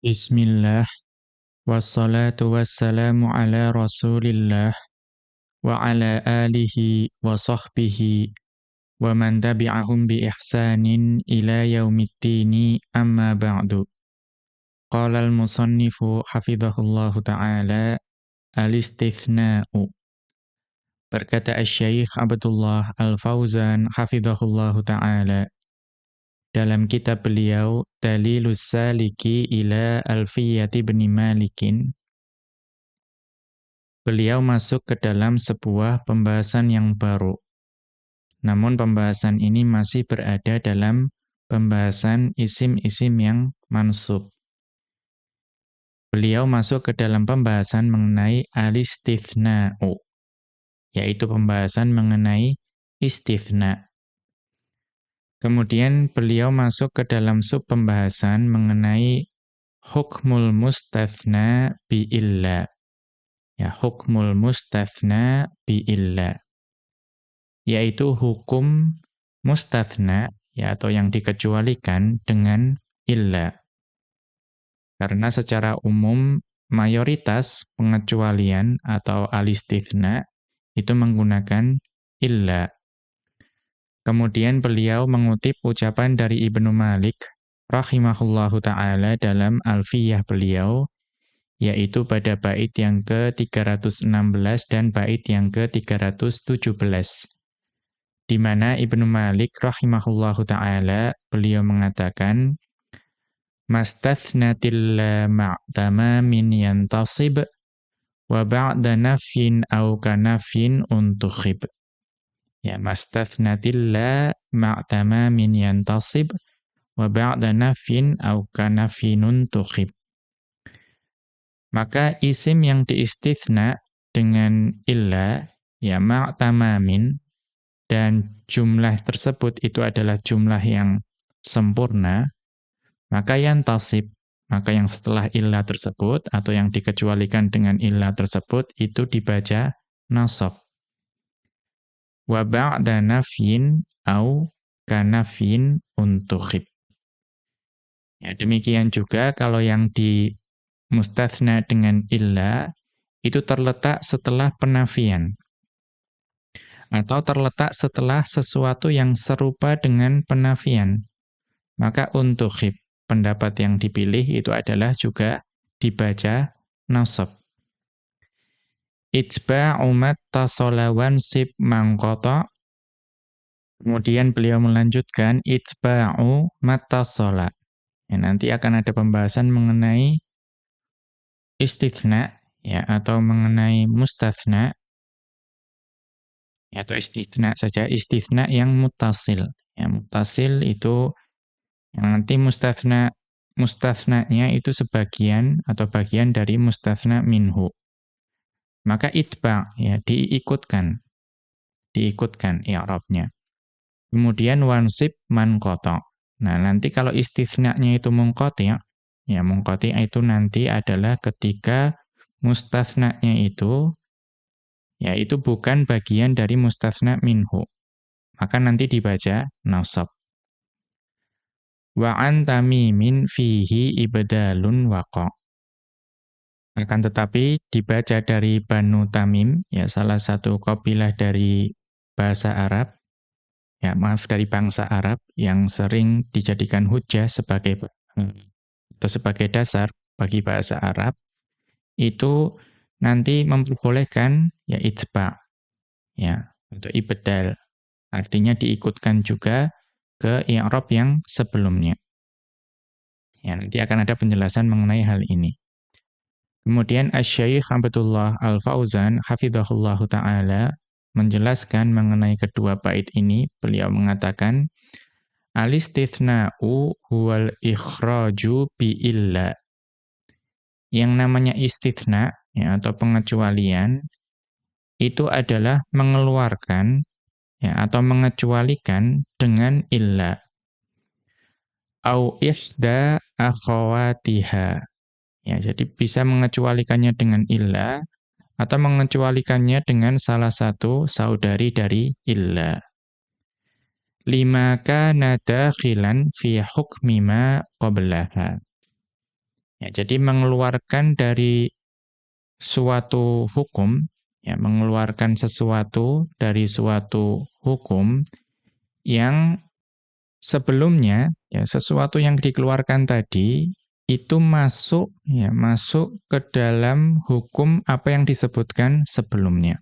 Bismillah, wassalatu wassalamu ala rasulillah, wa ala alihi wa sahbihi, wa man tabi'ahum bi ihsanin ila yaumiddini amma ba'du. Qala al-musannifu hafidhahullahu ta'ala, al-istithna'u. Berkata al-syaikh Abdullah al-Fawzan hafidhahullahu ta'ala, dalam kitab beliau Dalilus Saliki ila Alfiyati bin Malikin beliau masuk ke dalam sebuah pembahasan yang baru. Namun pembahasan ini masih berada dalam pembahasan isim-isim yang mansub. Beliau masuk ke dalam pembahasan mengenai alistithna'u yaitu pembahasan mengenai istithna' Kemudian beliau masuk ke dalam sub pembahasan mengenai hukmul mustafna bi illa. Ya, hukmul mustafna bi illa. Yaitu hukum mustafna ya atau yang dikecualikan dengan illa. Karena secara umum mayoritas pengecualian atau alistithna itu menggunakan illa. Kemudian beliau mengutip ucapan dari Ibnu Malik rahimahullahu taala dalam Alfiyah beliau yaitu pada bait yang ke-316 dan bait yang ke-317 di mana Ibnu Malik rahimahullahu taala beliau mengatakan mastathnatil ma'tama min yantasib wa ba'da nafyin au kanafyin untukhib Ya, mastathnatil la ma'tama min yantasib wa ba'da nafin au kanafinun tukhib. Maka isim yang diistithna dengan illa ya ma'tamamin dan jumlah tersebut itu adalah jumlah yang sempurna, maka yantasib, maka yang setelah illa tersebut atau yang dikecualikan dengan illa tersebut itu dibaca nasab wa ba'da nafyin au kanafyin untukhib. Ya, demikian juga kalau yang di mustathna dengan illa itu terletak setelah penafian atau terletak setelah sesuatu yang serupa dengan penafian. Maka untukhib, pendapat yang dipilih itu adalah juga dibaca nasab. Itba'u mattasala wansib mangkota. Kemudian beliau melanjutkan itba'u mattasala. Ya, nanti akan ada pembahasan mengenai istitsna ya atau mengenai mustatsna ya, atau istitsna saja istitsna yang mutasil. Ya, mutasil itu yang nanti mustatsna mustatsnanya itu sebagian atau bagian dari mustatsna minhu. Maka itba ya diikutkan. Diikutkan i'rabnya. Kemudian wansib man qata. Nah, nanti kalau istitsna'nya itu munqati' ya munqati' itu nanti adalah ketika mustasna'nya itu ya itu bukan bagian dari mustasna' minhu. Maka nanti dibaca nasab. Wa an tamimin fihi ibdalun waqa. Akan tetapi dibaca dari Banu Tamim, ya salah satu kabilah dari bahasa Arab, ya maaf dari bangsa Arab yang sering dijadikan hujah sebagai atau sebagai dasar bagi bahasa Arab, itu nanti memperbolehkan ya itba, ya untuk ibdal, artinya diikutkan juga ke i'rab yang sebelumnya. Ya, nanti akan ada penjelasan mengenai hal ini. Kemudian Asy-Syaikh Abdullah Al-Fauzan hafizahullahu taala menjelaskan mengenai kedua bait ini, beliau mengatakan Al-istithna'u huwal ikhraju bi illa. Yang namanya istithna ya atau pengecualian itu adalah mengeluarkan ya atau mengecualikan dengan illa. Au ihda akhawatiha Ya, jadi bisa mengecualikannya dengan illa atau mengecualikannya dengan salah satu saudari dari illa. Lima kana dakhilan fi hukmi ma qablaha. Ya, jadi mengeluarkan dari suatu hukum, ya, mengeluarkan sesuatu dari suatu hukum yang sebelumnya ya sesuatu yang dikeluarkan tadi itu masuk ya masuk ke dalam hukum apa yang disebutkan sebelumnya.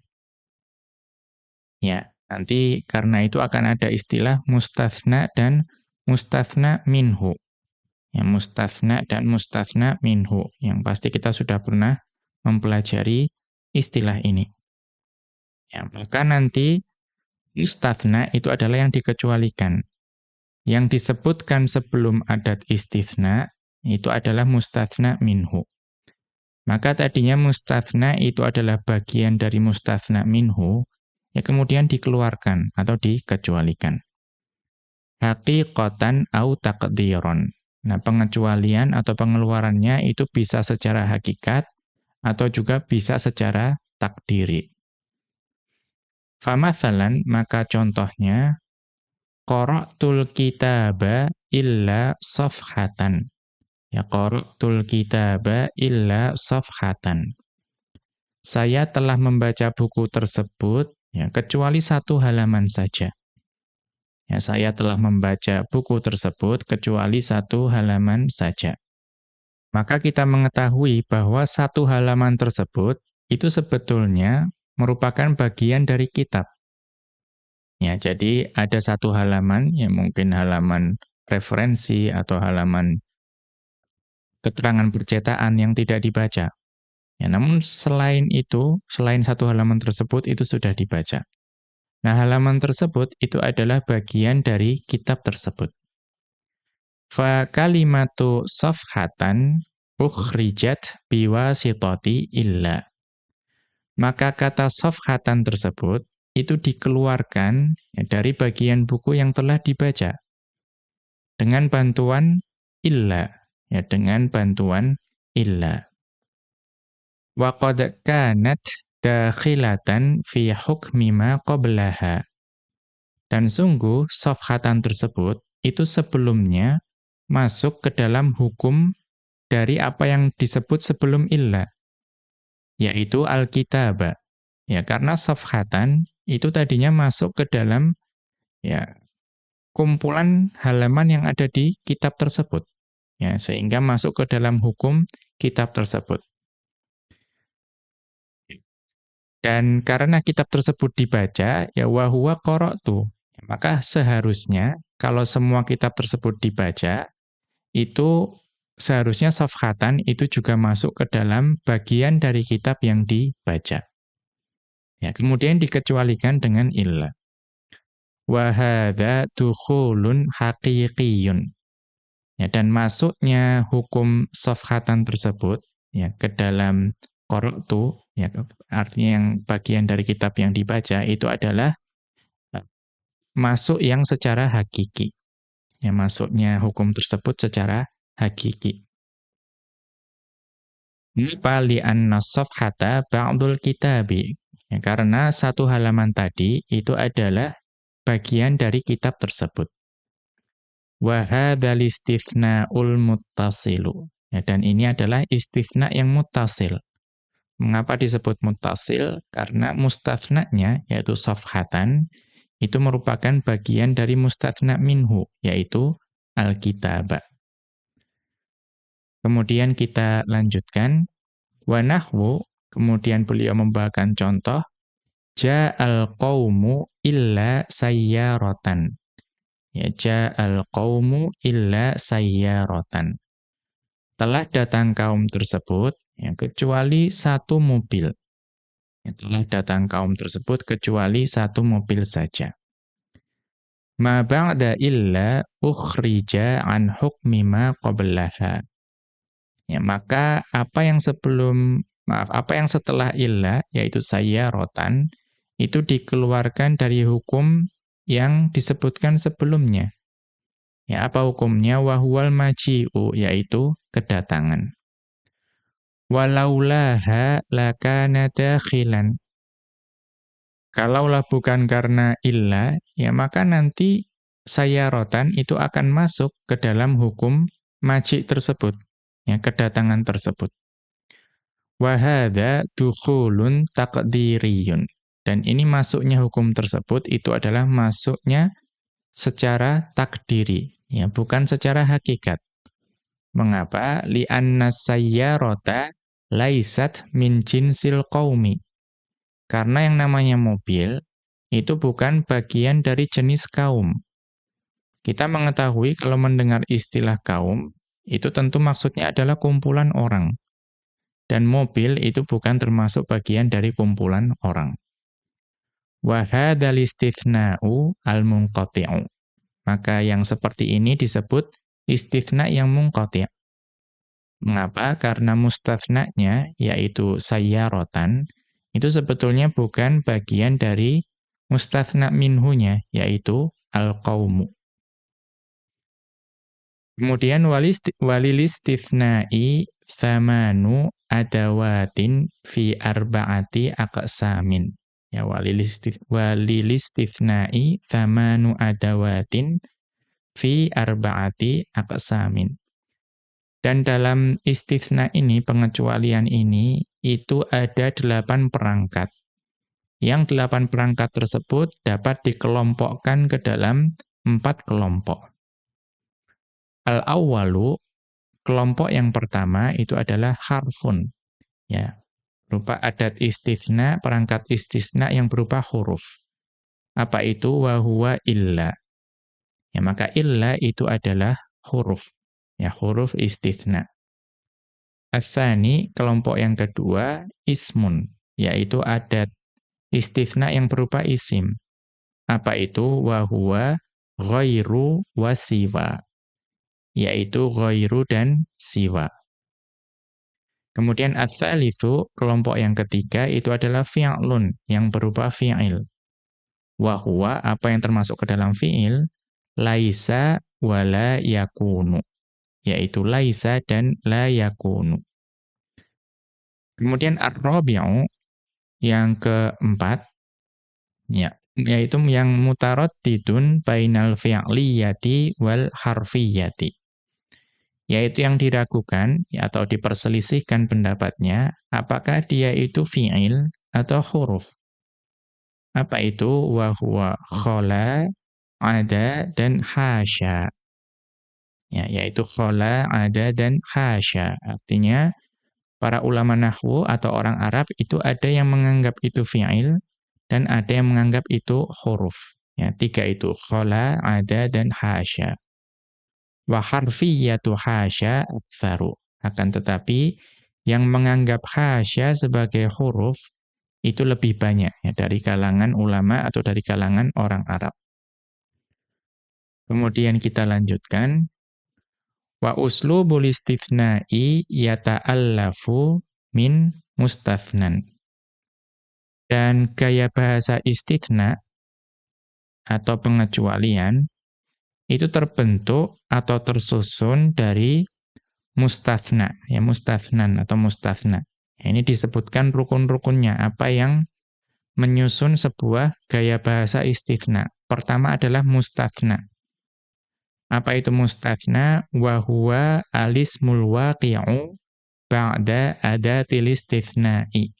Ya, nanti karena itu akan ada istilah mustathna dan mustathna minhu ya mustasna dan mustasna minhu yang pasti kita sudah pernah mempelajari istilah ini. Ya, maka nanti mustasna itu adalah yang dikecualikan. Yang disebutkan sebelum adat istithna itu adalah mustasna minhu. Maka tadinya mustasna itu adalah bagian dari mustasna minhu, ya kemudian dikeluarkan atau dikecualikan. Haqiqatan au taqdiron. Nah, pengecualian atau pengeluarannya itu bisa secara hakikat atau juga bisa secara takdiri. Famathalan, maka contohnya, qara'tul kitaba illa safhatan. Ya, qara'tul kitaba illa safhatan. Saya telah membaca buku tersebut, ya, kecuali satu halaman saja. Ya, saya telah membaca buku tersebut kecuali satu halaman saja. Maka kita mengetahui bahwa satu halaman tersebut itu sebetulnya merupakan bagian dari kitab. Ya, jadi ada satu halaman, ya mungkin halaman referensi atau halaman keterangan percetaan yang tidak dibaca. Ya, namun selain itu, selain satu halaman tersebut itu sudah dibaca. Nah, halaman tersebut itu adalah bagian dari kitab tersebut. Fa kalimatu safhatan ukhrijat biwasitati illa. Maka kata safhatan tersebut itu dikeluarkan ya, dari bagian buku yang telah dibaca dengan bantuan illa ya dengan bantuan illa. Wa qad kanat dakhilatan fi hukmi ma qablaha. Dan sungguh safhatan tersebut itu sebelumnya masuk ke dalam hukum dari apa yang disebut sebelum illa yaitu alkitab. Ya, karena safhatan itu tadinya masuk ke dalam ya kumpulan halaman yang ada di kitab tersebut. Ya, sehingga masuk ke dalam hukum kitab tersebut. Dan karena kitab tersebut dibaca, ya wahuwa qara'tu. Maka seharusnya kalau semua kitab tersebut dibaca, itu seharusnya safhatan itu juga masuk ke dalam bagian dari kitab yang dibaca. Ya, kemudian dikecualikan dengan illa. Wa hadza dukhulun haqiqiyun. Ya, dan masuknya hukum safhatan tersebut ya ke dalam qara'tu ya artinya yang bagian dari kitab yang dibaca itu adalah eh, masuk yang secara hakiki. Ya masuknya hukum tersebut secara hakiki. Kenapa li'anna safhata ba'dul kitabi? Ya, karena satu halaman tadi itu adalah bagian dari kitab tersebut. Wa hadzal istithna'ul muttasilu. Ya, dan ini adalah istithna yang muttasil. Mengapa disebut mutasil? Karena mustathnanya, yaitu safhatan, itu merupakan bagian dari mustathna minhu, yaitu al-kitab. Kemudian kita lanjutkan. Wa nahwu, kemudian beliau membawakan contoh, Ja'al qawmu illa sayyaratan. Ya, Ja'al qawmu illa sayyaratan. Telah datang kaum tersebut, ya, kecuali satu mobil. Ya, telah datang kaum tersebut kecuali satu mobil saja. Ma ba'da illa ukhrija an hukmi ma qablaha. Ya, maka apa yang sebelum maaf, apa yang setelah illa yaitu saya rotan itu dikeluarkan dari hukum yang disebutkan sebelumnya. Ya, apa hukumnya? Wahwal maji'u, yaitu kedatangan walaulaha lakana dakhilan. Kalaulah bukan karena illa, ya maka nanti saya rotan itu akan masuk ke dalam hukum majik tersebut. ya kedatangan tersebut. Wahada dukhulun takdiriyun. Dan ini masuknya hukum tersebut itu adalah masuknya secara takdiri, ya bukan secara hakikat. Mengapa? Li'anna sayyarata laisat min jinsil qaumi. Karena yang namanya mobil itu bukan bagian dari jenis kaum. Kita mengetahui kalau mendengar istilah kaum, itu tentu maksudnya adalah kumpulan orang. Dan mobil itu bukan termasuk bagian dari kumpulan orang. Wa hadzal al-munqati'u. Maka yang seperti ini disebut istithna yang munqati'. Mengapa? Karena mustathna'nya yaitu sayyaratan itu sebetulnya bukan bagian dari mustathna minhunya yaitu al-qaumu. Kemudian walilistithna'i thamanu adawatin fi arba'ati aqsamin. Ya walilistithna'i thamanu adawatin fi arba'ati aqsamin. Dan dalam istithna ini, pengecualian ini, itu ada delapan perangkat. Yang delapan perangkat tersebut dapat dikelompokkan ke dalam empat kelompok. Al-awwalu kelompok yang pertama itu adalah harfun. Ya, berupa adat istisna, perangkat istisna yang berupa huruf. Apa itu? Wahuwa illa. Ya, maka illa itu adalah huruf. Ya, huruf istisna. Asani, kelompok yang kedua, ismun. Yaitu adat istisna yang berupa isim. Apa itu? Wahuwa ghairu wasiwa yaitu ghairu dan siwa. Kemudian ats-tsalitsu, kelompok yang ketiga itu adalah fi'lun yang berupa fi'il. Wa huwa apa yang termasuk ke dalam fi'il laisa wala yakunu, yaitu laisa dan la yakunu. Kemudian ar-rabi'u yang keempat ya, yaitu yang mutaraddidun bainal fi'liyati wal harfiyati yaitu yang diragukan atau diperselisihkan pendapatnya, apakah dia itu fi'il atau huruf. Apa itu? Wahuwa khola, ada, dan hasya. Ya, yaitu khola, ada, dan hasya. Artinya, para ulama nahwu atau orang Arab itu ada yang menganggap itu fi'il, dan ada yang menganggap itu huruf. Ya, tiga itu, khola, ada, dan hasya. Wa harfiyatu hasya aktsaru. Akan tetapi yang menganggap hasya sebagai huruf itu lebih banyak ya, dari kalangan ulama atau dari kalangan orang Arab. Kemudian kita lanjutkan wa uslubul istitsna'i yata'allafu min mustafnan. Dan gaya bahasa istitsna atau pengecualian itu terbentuk atau tersusun dari mustathna, ya mustathnan atau mustathna. Ya, ini disebutkan rukun-rukunnya, apa yang menyusun sebuah gaya bahasa istithna. Pertama adalah mustathna. Apa itu mustathna? Wa huwa alismul waqi'u ba'da adatil istithna'i.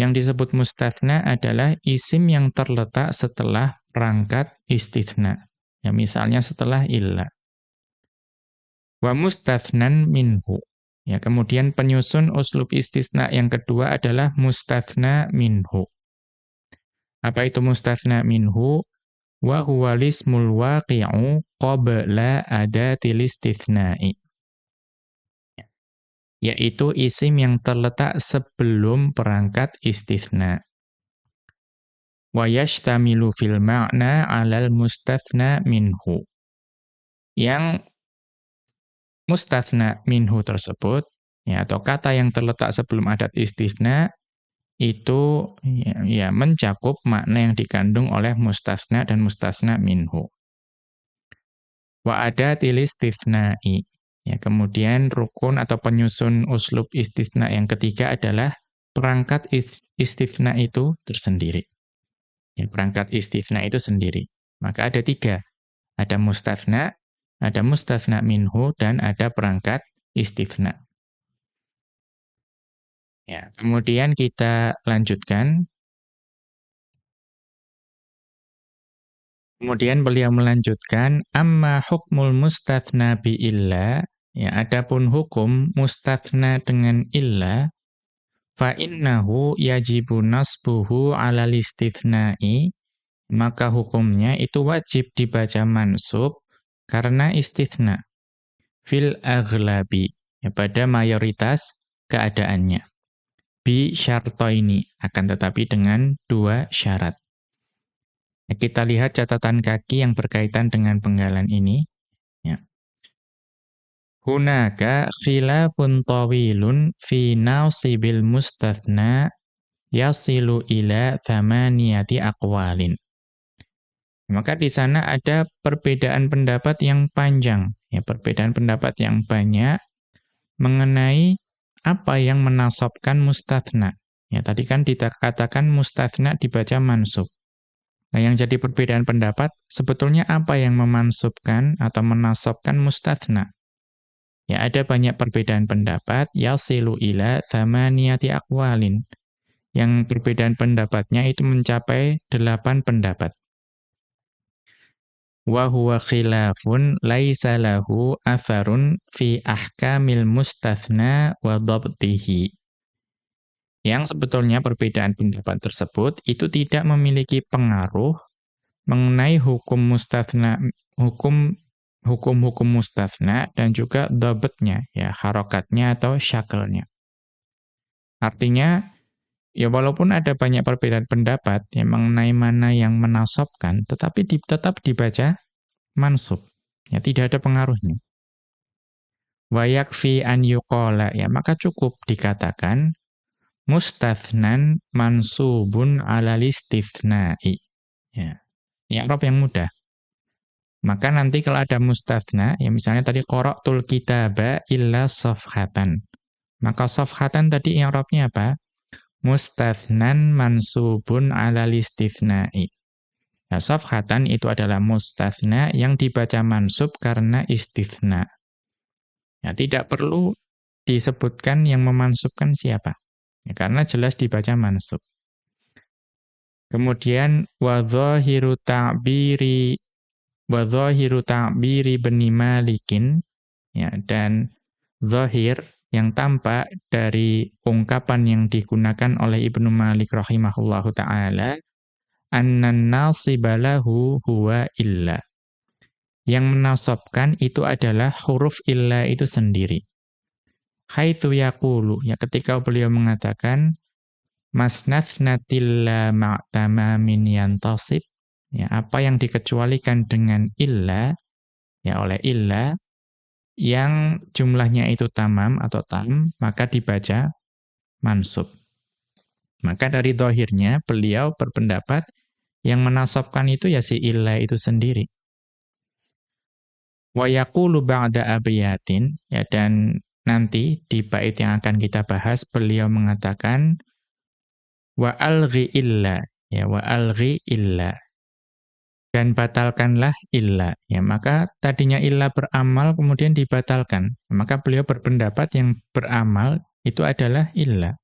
Yang disebut mustathna adalah isim yang terletak setelah perangkat istithna. Ya misalnya setelah illa. Wa mustathnan minhu. Ya, kemudian penyusun uslub istisna yang kedua adalah mustathna minhu. Apa itu mustathna minhu? Wa huwa lismul waqi'u qabla adatil istithna'i. Ya. Yaitu isim yang terletak sebelum perangkat istithna wa yashtamilu fil ma'na 'alal mustathna minhu. Yang mustathna minhu tersebut ya atau kata yang terletak sebelum adat istithna itu ya, ya mencakup makna yang dikandung oleh mustathna dan mustathna minhu. Wa istithna'i. Ya, kemudian rukun atau penyusun uslub istithna yang ketiga adalah perangkat istithna itu tersendiri. Ya, perangkat istifna itu sendiri. Maka ada tiga. Ada mustafna, ada mustafna minhu, dan ada perangkat istithna. Ya, kemudian kita lanjutkan. Kemudian beliau melanjutkan amma hukmul mustathna bi illa ya adapun hukum mustathna dengan illa fa innahu yajibu nasbuhu 'ala istithna'i maka hukumnya itu wajib dibaca mansub karena istithna fil aghlabi ya pada mayoritas keadaannya bi ini akan tetapi dengan dua syarat. Ya, kita lihat catatan kaki yang berkaitan dengan penggalan ini. Hunaka khilafun tawilun fi nasibil mustathna yasilu ila thamaniyati aqwalin. Maka di sana ada perbedaan pendapat yang panjang, ya perbedaan pendapat yang banyak mengenai apa yang menasobkan mustathna? Ya, tadi kan dikatakan mustathna dibaca mansub. Nah, yang jadi perbedaan pendapat, sebetulnya apa yang memansubkan atau menasobkan mustathna? Ya, ada banyak perbedaan pendapat, yasilu ila thamaniyati aqwalin. Yang perbedaan pendapatnya itu mencapai delapan pendapat wa huwa khilafun laisa lahu atharun fi ahkamil mustathna wa dhabtihi. Yang sebetulnya perbedaan pendapat tersebut itu tidak memiliki pengaruh mengenai hukum mustathna hukum hukum-hukum mustathna dan juga dhabtnya ya harokatnya atau syakelnya. Artinya Ya walaupun ada banyak perbedaan pendapat yang mengenai mana yang menasobkan, tetapi di, tetap dibaca mansub. Ya tidak ada pengaruhnya. Wa yakfi an yuqala ya maka cukup dikatakan mustathnan mansubun ala listithna'i. Ya. Ya Rob yang mudah. Maka nanti kalau ada mustathna, ya misalnya tadi qara'tul kitaba illa safhatan. Maka safhatan tadi yang Robnya apa? mustathnan mansubun ala listithna'i. Nah, safhatan itu adalah mustathna yang dibaca mansub karena istithna. Ya, tidak perlu disebutkan yang memansubkan siapa. Ya, karena jelas dibaca mansub. Kemudian wa dhahiru ta'biri wa dhahiru ta'biri bani Malikin. Ya dan zahir yang tampak dari ungkapan yang digunakan oleh Ibnu Malik rahimahullahu taala annan nasibalahu huwa illa. Yang menasabkan itu adalah huruf illa itu sendiri. Haitsu yaqulu ya ketika beliau mengatakan masnatsnatilla ma'tamamin yantasib ya apa yang dikecualikan dengan illa ya oleh illa yang jumlahnya itu tamam atau tam, maka dibaca mansub. Maka dari dohirnya, beliau berpendapat yang menasabkan itu ya si illa itu sendiri. Wa yaqulu ba'da abiyatin, ya dan nanti di bait yang akan kita bahas, beliau mengatakan, wa alghi illa, ya wa alghi illa dan batalkanlah illa. Ya, maka tadinya illa beramal kemudian dibatalkan. Maka beliau berpendapat yang beramal itu adalah illa.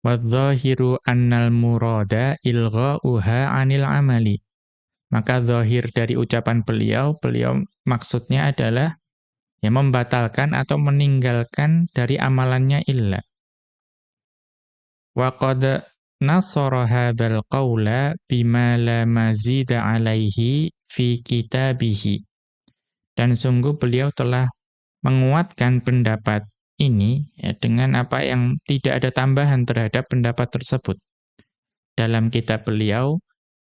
Wadzahiru annal murada ilgha'uha 'anil amali. Maka zahir dari ucapan beliau, beliau maksudnya adalah ya membatalkan atau meninggalkan dari amalannya illa. Wa nasara hadzal qawla bima la mazida alaihi fi kitabihi. Dan sungguh beliau telah menguatkan pendapat ini ya, dengan apa yang tidak ada tambahan terhadap pendapat tersebut. Dalam kitab beliau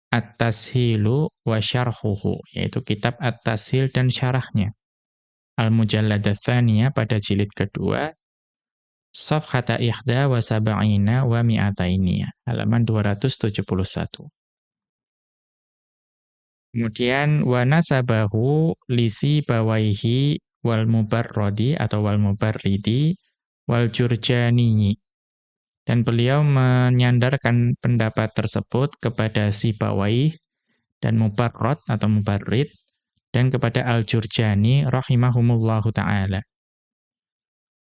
At-Tashilu wa Syarhuhu, yaitu kitab At-Tashil dan syarahnya. Al-Mujalladats pada jilid kedua Safhata ihda wa sab'ina wa mi'ataini. Halaman 271. Kemudian wa nasabahu lisi bawaihi wal mubarrodi atau wal mubarridi wal jurjani. Dan beliau menyandarkan pendapat tersebut kepada si bawaih dan mubarrod atau mubarrid dan kepada al-jurjani rahimahumullahu ta'ala.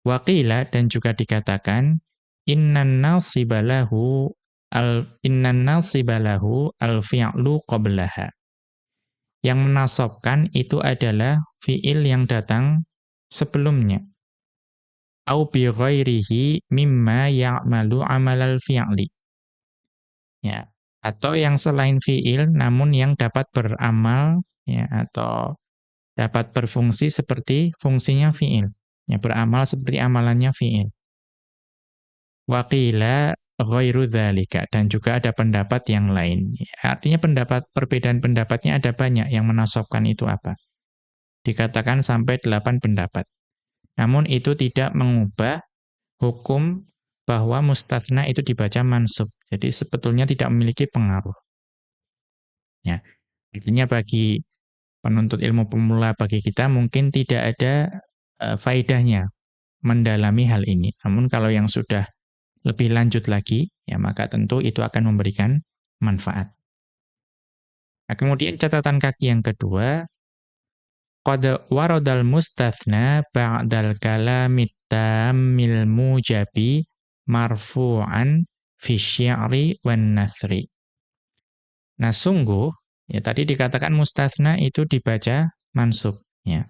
Waqila dan juga dikatakan innan nasibalahu al innan nasibalahu al fi'lu qablaha. Yang menasabkan itu adalah fi'il yang datang sebelumnya. Au bi ghairihi mimma ya'malu amalal fi'li. Ya, atau yang selain fi'il namun yang dapat beramal ya atau dapat berfungsi seperti fungsinya fi'il. Ya, beramal seperti amalannya fi'il. Waqila ghairu dzalika dan juga ada pendapat yang lain. Ya, artinya pendapat perbedaan pendapatnya ada banyak yang menasabkan itu apa. Dikatakan sampai delapan pendapat. Namun itu tidak mengubah hukum bahwa mustatsna itu dibaca mansub. Jadi sebetulnya tidak memiliki pengaruh. Ya. Artinya bagi penuntut ilmu pemula bagi kita mungkin tidak ada uh, faedahnya mendalami hal ini. Namun kalau yang sudah lebih lanjut lagi, ya maka tentu itu akan memberikan manfaat. Nah, kemudian catatan kaki yang kedua, qad waradal mustathna ba'dal kalamit tammil mujabi marfu'an fi syi'ri wan nasri. Nah, sungguh ya tadi dikatakan mustathna itu dibaca mansub, ya.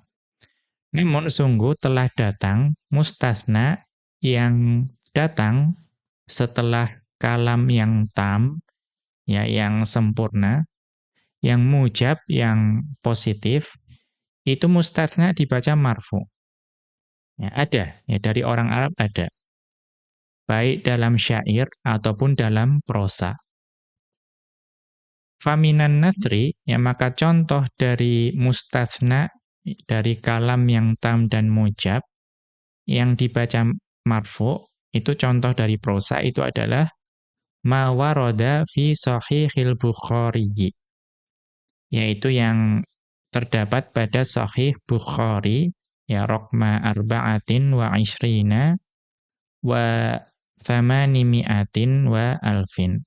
Namun sungguh telah datang mustasna yang datang setelah kalam yang tam, ya yang sempurna, yang mujab, yang positif, itu mustasna dibaca marfu. Ya, ada, ya dari orang Arab ada. Baik dalam syair ataupun dalam prosa. Faminan nathri, ya maka contoh dari mustasna dari kalam yang tam dan mujab yang dibaca marfu itu contoh dari prosa itu adalah ma warada fi sahihil bukhari yaitu yang terdapat pada sahih Bukhari ya rokma arba'atin wa ishrina wa thamani mi'atin wa alfin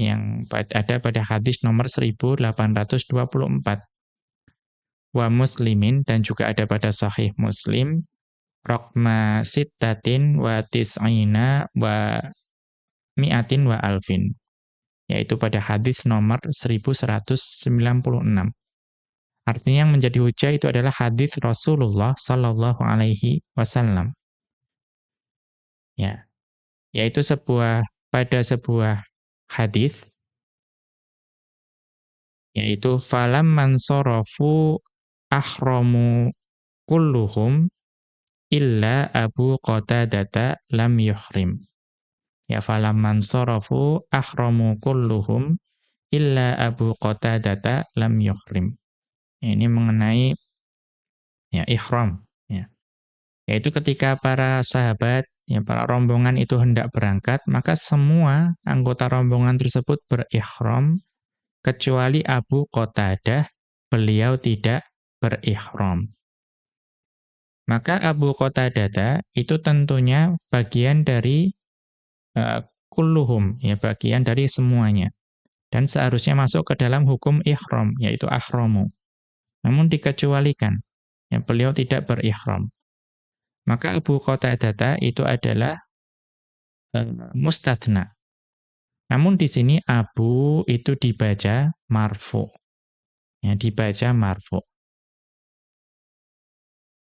yang ada pada hadis nomor 1824 wa muslimin dan juga ada pada sahih muslim rokma sittatin wa tis'ina wa mi'atin wa alfin yaitu pada hadis nomor 1196 artinya yang menjadi hujah itu adalah hadis Rasulullah sallallahu alaihi wasallam. Ya yaitu sebuah pada sebuah hadis yaitu falam mansarafu ahramu kulluhum illa Abu Qatadata lam yuhrim. Ya falamman sarafu ahramu kulluhum illa Abu Qatadata lam yuhrim. Ini mengenai ya ihram ya. Yaitu ketika para sahabat ya para rombongan itu hendak berangkat, maka semua anggota rombongan tersebut berihram kecuali Abu Qatadah, beliau tidak berihram. Maka Abu Qatadah itu tentunya bagian dari uh, kulluhum, ya bagian dari semuanya. Dan seharusnya masuk ke dalam hukum ihram, yaitu ahramu. Namun dikecualikan, ya beliau tidak berihram. Maka Abu Qatadah itu adalah uh, mustathna. Namun di sini Abu itu dibaca marfu. Ya, dibaca marfu.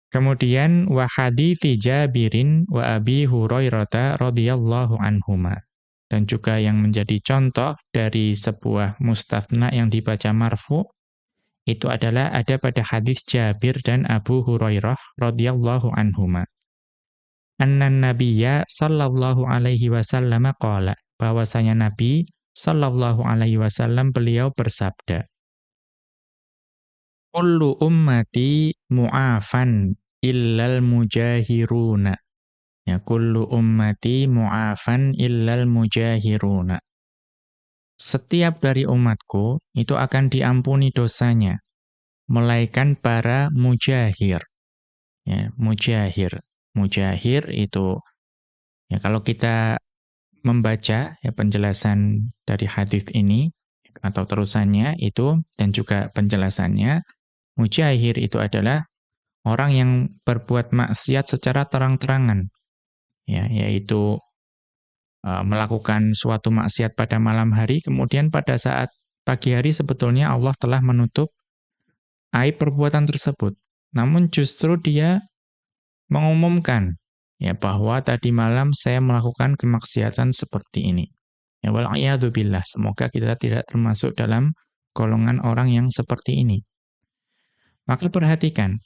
Kemudian wa hadithi Jabirin wa Abi Hurairah radhiyallahu anhuma. Dan juga yang menjadi contoh dari sebuah mustathna yang dibaca marfu itu adalah ada pada hadis Jabir dan Abu Hurairah radhiyallahu anhuma. Annan nabiyya sallallahu alaihi wasallam qala bahwasanya Nabi sallallahu alaihi wasallam beliau bersabda Kullu ummati mu'afan illal mujahiruna. Ya, kullu ummati mu'afan illal mujahiruna. Setiap dari umatku itu akan diampuni dosanya, melainkan para mujahir. Ya, mujahir. Mujahir itu ya kalau kita membaca ya penjelasan dari hadis ini atau terusannya itu dan juga penjelasannya Mujahir itu adalah orang yang berbuat maksiat secara terang-terangan. Ya, yaitu uh, melakukan suatu maksiat pada malam hari, kemudian pada saat pagi hari sebetulnya Allah telah menutup aib perbuatan tersebut. Namun justru dia mengumumkan ya bahwa tadi malam saya melakukan kemaksiatan seperti ini. Ya semoga kita tidak termasuk dalam golongan orang yang seperti ini. Maka perhatikan,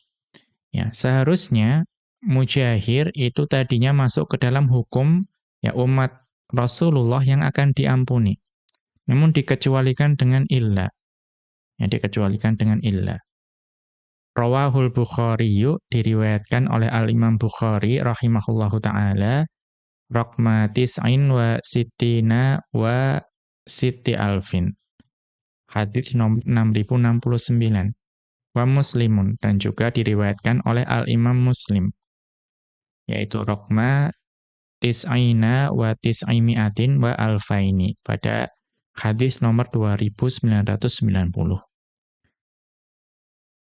ya seharusnya mujahir itu tadinya masuk ke dalam hukum ya umat Rasulullah yang akan diampuni. Namun dikecualikan dengan illa. Ya, dikecualikan dengan illa. Rawahul Bukhari diriwayatkan oleh Al-Imam Bukhari rahimahullahu taala Rokma tis'in wa sitina wa siti alfin. Hadis nomor 6069. Wa muslimun dan juga diriwayatkan oleh Al-Imam Muslim. Yaitu Rokma tis'ina wa tis'imiatin wa alfaini pada Hadis nomor 2990.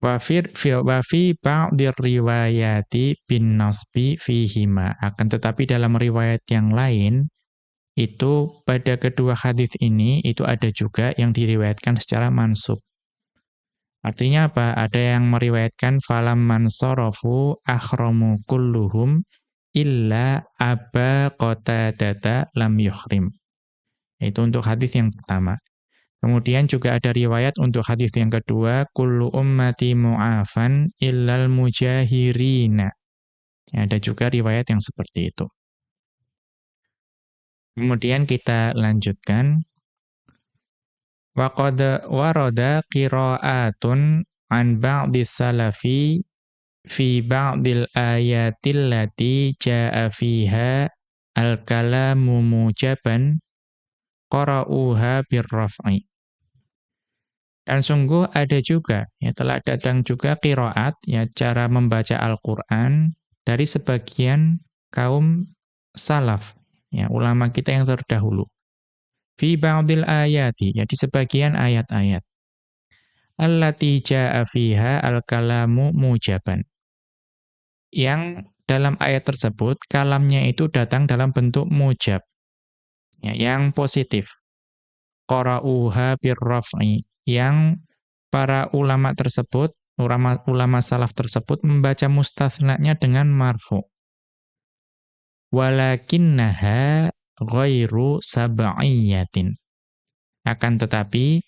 Wafir fi wafi ba'dir riwayati bin nasbi fihima. Akan tetapi dalam riwayat yang lain itu pada kedua hadis ini itu ada juga yang diriwayatkan secara mansub. Artinya apa? Ada yang meriwayatkan falam mansarafu akhramu kulluhum illa aba qatadata lam yuhrim. Itu untuk hadis yang pertama. Kemudian juga ada riwayat untuk hadis yang kedua, kullu ummati mu'afan illal mujahirina. Ya, ada juga riwayat yang seperti itu. Kemudian kita lanjutkan. Waqad warada qira'atun an ba'dis salafi fi ba'dil ayatil lati ja'a fiha al-kalamu mujaban qara'uha birraf'i. Dan sungguh ada juga, ya telah datang juga qiraat, ya cara membaca Al-Quran dari sebagian kaum salaf, ya ulama kita yang terdahulu. Fi ba'dil ayati, ya di sebagian ayat-ayat. Allati ja'a fiha al-kalamu mujaban. Yang dalam ayat tersebut, kalamnya itu datang dalam bentuk mujab ya, yang positif. Qara'uha birraf'i, yang para ulama tersebut, ulama, ulama salaf tersebut membaca mustathnanya dengan marfu. Walakinnaha ghairu sab'iyyatin. Akan tetapi,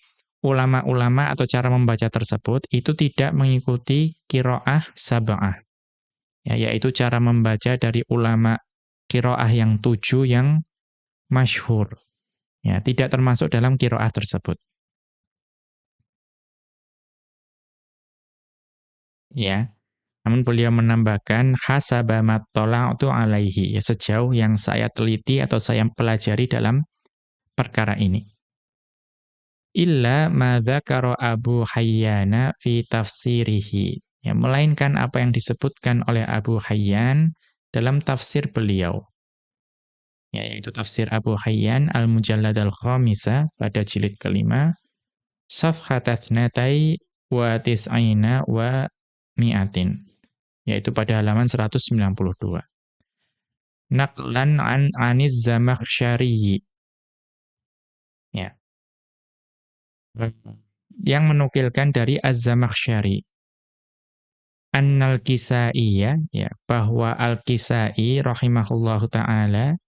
ulama-ulama atau cara membaca tersebut itu tidak mengikuti kiroah sab'ah. Ya, yaitu cara membaca dari ulama kiroah yang tujuh yang masyhur. Ya, tidak termasuk dalam kiroah tersebut. Ya. Namun beliau menambahkan hasaba mattola'tu alaihi, ya sejauh yang saya teliti atau saya pelajari dalam perkara ini. Illa ma dzakara Abu Hayyana fi tafsirihi. Ya, melainkan apa yang disebutkan oleh Abu Hayyan dalam tafsir beliau ya, yaitu tafsir Abu Hayyan Al-Mujallad Al-Khamisa pada jilid kelima, Safhatathnatai wa tis'aina wa mi'atin, yaitu pada halaman 192. Naqlan an aniz zamakhsyari. Ya. Yang menukilkan dari Az-Zamakhsyari. Annal Kisaiya, ya, bahwa Al-Kisai rahimahullahu taala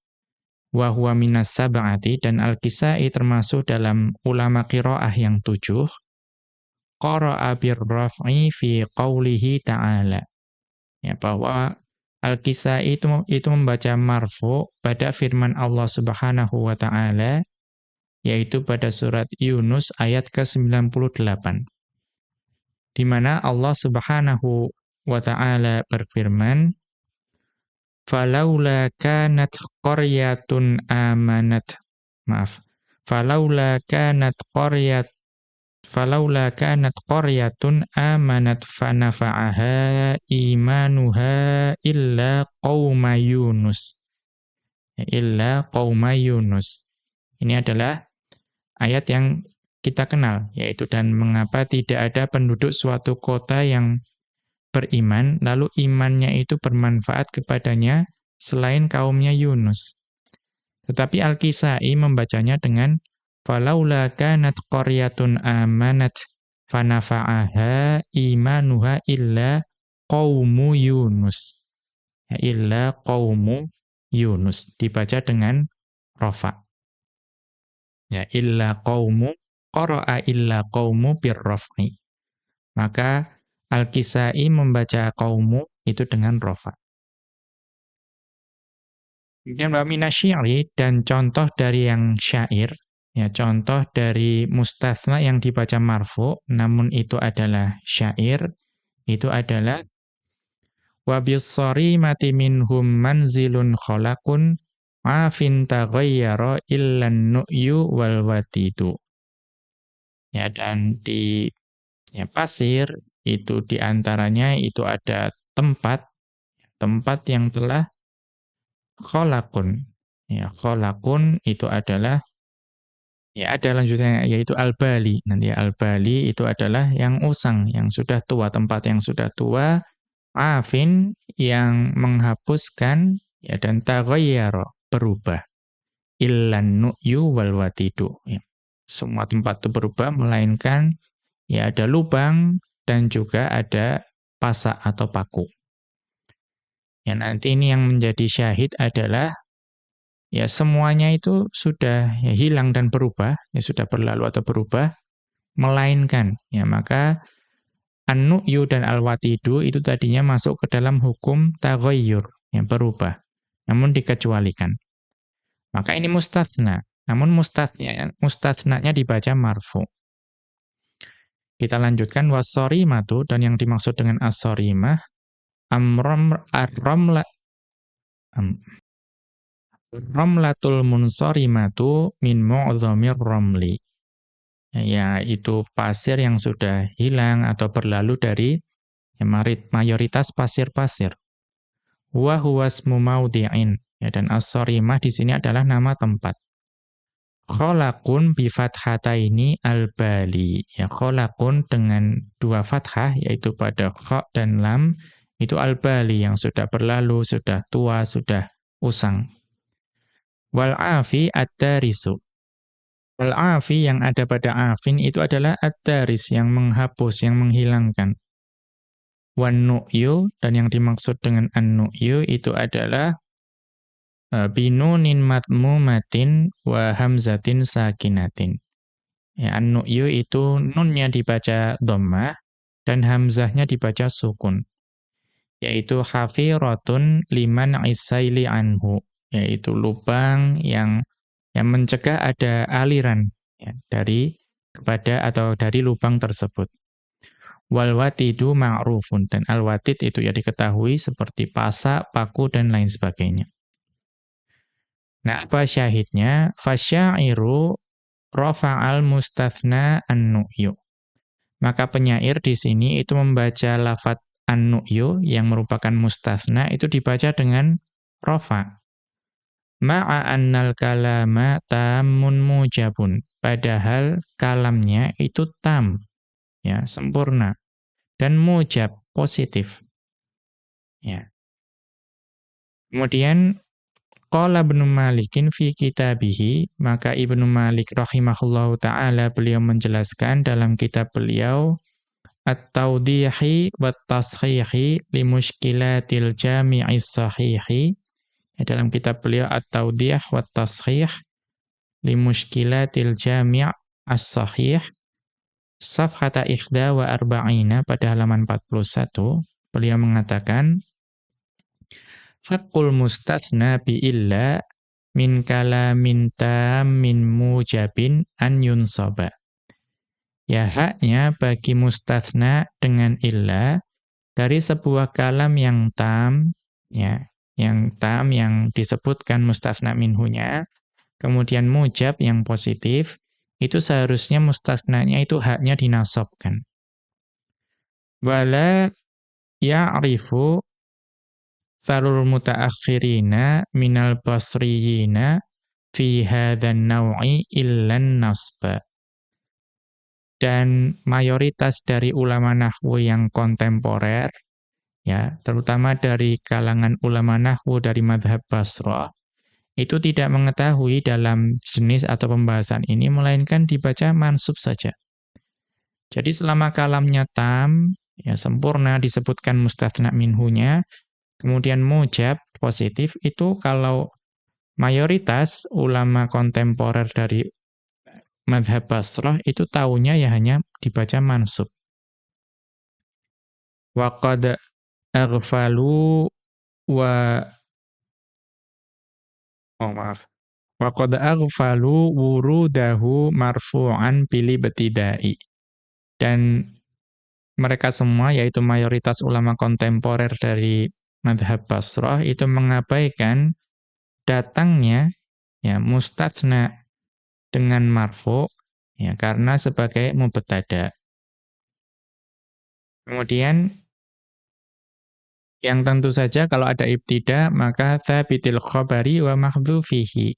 wa huwa minas sab'ati dan Al-Kisai termasuk dalam ulama qiraah yang tujuh qara'a birraf'i fi qawlihi ta'ala ya bahwa Al-Kisai itu itu membaca marfu pada firman Allah Subhanahu wa taala yaitu pada surat Yunus ayat ke-98. Di mana Allah Subhanahu wa taala berfirman falaula kanat qaryatun amanat maaf falaula kanat qaryat falaula kanat qaryatun amanat fanafa'aha imanuha illa qauma yunus illa qauma yunus ini adalah ayat yang kita kenal yaitu dan mengapa tidak ada penduduk suatu kota yang beriman, lalu imannya itu bermanfaat kepadanya selain kaumnya Yunus. Tetapi Al-Kisai membacanya dengan falaula kanat qaryatun amanat fanafa'aha imanuha illa qaumu Yunus. Ya, illa qaumu Yunus dibaca dengan rafa. Ya illa qaumu qara'a illa qaumu birraf'i. Maka Al-Kisai membaca qaumu itu dengan rafa. Kemudian wa minasyi'ri dan contoh dari yang syair, ya contoh dari mustathna yang dibaca marfu namun itu adalah syair, itu adalah wa mati minhum manzilun khalaqun afin taghayyara illan nu'yu wal watidu. Ya dan di ya pasir itu di antaranya itu ada tempat tempat yang telah kholakun. Ya, kholakun itu adalah ya ada lanjutannya yaitu al-bali. Nanti al-bali itu adalah yang usang, yang sudah tua, tempat yang sudah tua, afin yang menghapuskan ya dan taghayyara, berubah. Illan nu'yu wal watidu. Ya. Semua tempat itu berubah melainkan ya ada lubang dan juga ada pasak atau paku. Ya nanti ini yang menjadi syahid adalah ya semuanya itu sudah ya, hilang dan berubah, ya sudah berlalu atau berubah, melainkan ya maka an-nu'yu dan al-watidu itu tadinya masuk ke dalam hukum taghayyur, yang berubah, namun dikecualikan. Maka ini mustathna, namun mustathna mustathnanya dibaca marfu. Kita lanjutkan wasarimatu dan yang dimaksud dengan as-sarimah amram ar-ramla am, ramlatul munsarimatu min mu'dhamir ramli. Ya itu pasir yang sudah hilang atau berlalu dari ya, mayoritas pasir-pasir. Wa huwa ismu maudi'in ya dan as-sarimah di sini adalah nama tempat. Khalaqun bi fathataini al-bali. Ya khalaqun dengan dua fathah yaitu pada kha dan lam itu al-bali yang sudah berlalu, sudah tua, sudah usang. Wal-afi at-tarisu. Wal-afi yang ada pada afin itu adalah at-taris yang menghapus, yang menghilangkan. Wan-nu'yu, dan yang dimaksud dengan an-nu'yu itu adalah uh, binunin matmumatin wa hamzatin sakinatin. Ya, an-nu'yu itu nunnya dibaca dhammah dan hamzahnya dibaca sukun yaitu hafiratun liman isaili anhu yaitu lubang yang yang mencegah ada aliran ya, dari kepada atau dari lubang tersebut. Wal watidu ma'rufun dan al watid itu ya diketahui seperti pasak, paku dan lain sebagainya. Nah, apa syahidnya? Fasyairu rafa'al mustathna an-nu'yu. Maka penyair di sini itu membaca lafat an-nu'yu yang merupakan mustasna itu dibaca dengan rofa. Ma'a annal kalama tamun mujabun. Padahal kalamnya itu tam, ya, sempurna. Dan mujab, positif. Ya. Kemudian Qala Ibnu Malikin fi kitabihi, maka Ibnu Malik rahimahullahu taala beliau menjelaskan dalam kitab beliau at-tawdihi wat-tashihi li mushkilatil sahihi ya, dalam kitab beliau at-tawdih wat-tashih li mushkilatil jami' as-sahih safhata ikhda wa arba'ina pada halaman 41 beliau mengatakan Hakul mustathna bi illa min kalamin min mujabin an yunsaba. Ya haknya bagi mustathna dengan illa dari sebuah kalam yang tam, ya, yang tam yang disebutkan mustathna minhunya, kemudian mujab yang positif, itu seharusnya mustasnanya itu haknya dinasobkan. Wala ya'rifu tharul mutaakhirina minal basriyina fi hadhan naw'i illan nasba dan mayoritas dari ulama nahwu yang kontemporer ya, terutama dari kalangan ulama nahwu dari madhab Basrah, itu tidak mengetahui dalam jenis atau pembahasan ini, melainkan dibaca mansub saja. Jadi selama kalamnya tam, ya sempurna disebutkan mustathna minhunya, kemudian mujab, positif, itu kalau mayoritas ulama kontemporer dari madhab Basrah itu tahunya ya hanya dibaca mansub. Wa qad aghfalu wa Oh maaf. Wa qad aghfalu wurudahu marfu'an bili betidai. Dan mereka semua yaitu mayoritas ulama kontemporer dari madhab Basrah itu mengabaikan datangnya ya mustatsna dengan marfu ya karena sebagai mubtada. Kemudian yang tentu saja kalau ada ibtida maka thabitil khabari wa mahdhufihi.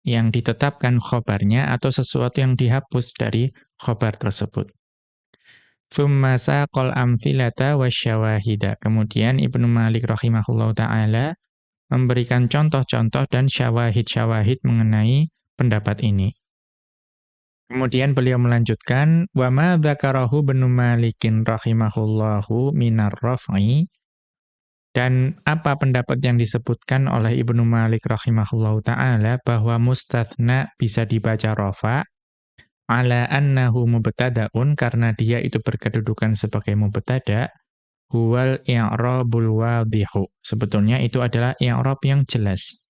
Yang ditetapkan khobarnya atau sesuatu yang dihapus dari khobar tersebut. Thumma saqal amthilata wasyawahida. Kemudian Ibnu Malik rahimahullahu taala memberikan contoh-contoh dan syawahid-syawahid mengenai pendapat ini. Kemudian beliau melanjutkan wa ma dzakarahu Ibnu Malikin rahimahullahu minar raf'i dan apa pendapat yang disebutkan oleh Ibnu Malik rahimahullahu taala bahwa mustathna bisa dibaca rafa ala annahu mubtadaun karena dia itu berkedudukan sebagai mubtada huwal i'rabul wadhihu. Sebetulnya itu adalah i'rab yang jelas.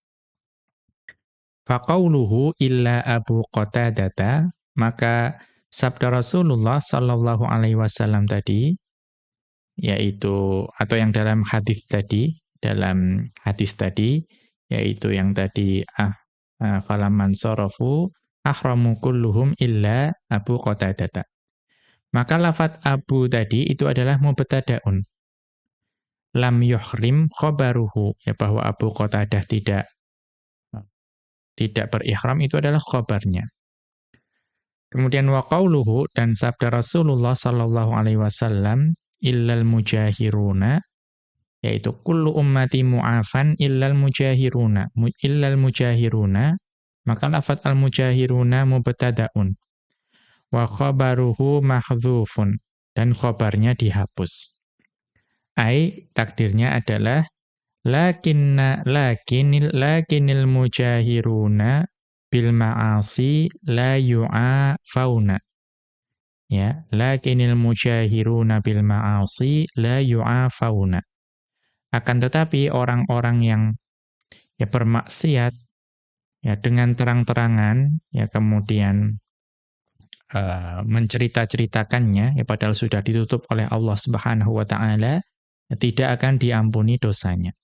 Faqauluhu illa Abu Qatadata maka sabda Rasulullah sallallahu alaihi wasallam tadi yaitu atau yang dalam hadis tadi, dalam hadis tadi yaitu yang tadi ah, ah falaman sarafu ahramu kulluhum illa Abu Qatadah. Maka lafat Abu tadi itu adalah mubtadaun. Lam yuhrim khabaruhu ya bahwa Abu Qatadah tidak tidak berihram itu adalah khabarnya. Kemudian wa qauluhu dan sabda Rasulullah sallallahu alaihi wasallam illal mujahiruna yaitu kullu ummati mu'afan illal mujahiruna illal mujahiruna maka lafaz al mujahiruna mubtadaun. Wa khabaruhu mahdzufun dan khabarnya dihapus. Ai takdirnya adalah lakinna lakinil lakinil mujahiruna bil ma'asi la yu'afauna ya lakinil mujahiruna bil ma'asi la yu'afauna akan tetapi orang-orang yang ya bermaksiat ya dengan terang-terangan ya kemudian uh, mencerita-ceritakannya ya padahal sudah ditutup oleh Allah Subhanahu wa taala ya, tidak akan diampuni dosanya.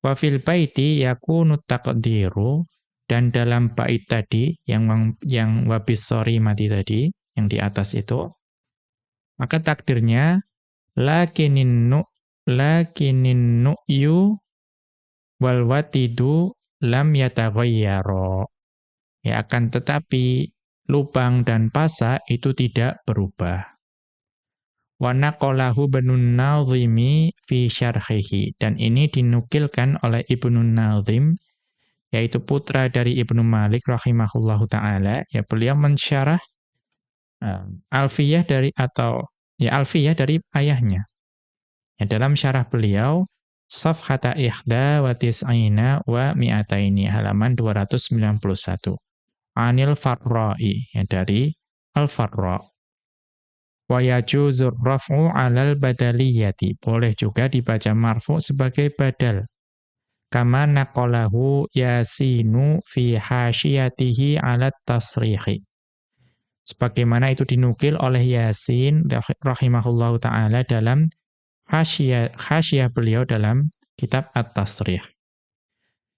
Wa fil baiti yakunu taqdiru dan dalam bait tadi yang yang wabis sorry mati tadi yang di atas itu, maka takdirnya lakinin nu lakinin nu'yu wal watidu lam yataghayyara. Ya akan tetapi lubang dan pasa itu tidak berubah. Wa naqalahu Ibnun Nazimi fi syarhihi dan ini dinukilkan oleh Ibnu Nazim yaitu putra dari Ibnu Malik rahimahullahu taala ya beliau mensyarah alfiyah dari atau ya alfiyah dari ayahnya. Ya, dalam syarah beliau Safhata ihda wa tis'ina wa mi'ataini halaman 291. Anil Farra'i ya dari Al-Farra. Wa yajuzur raf'u 'alal badaliyati. Boleh juga dibaca marfu sebagai badal. Kama naqalahu Yasinu fi hasyiyatihi 'alat tasrihi sebagaimana itu dinukil oleh Yasin rahimahullahu taala dalam hasyiah hasyiah beliau dalam kitab At-Tasrih.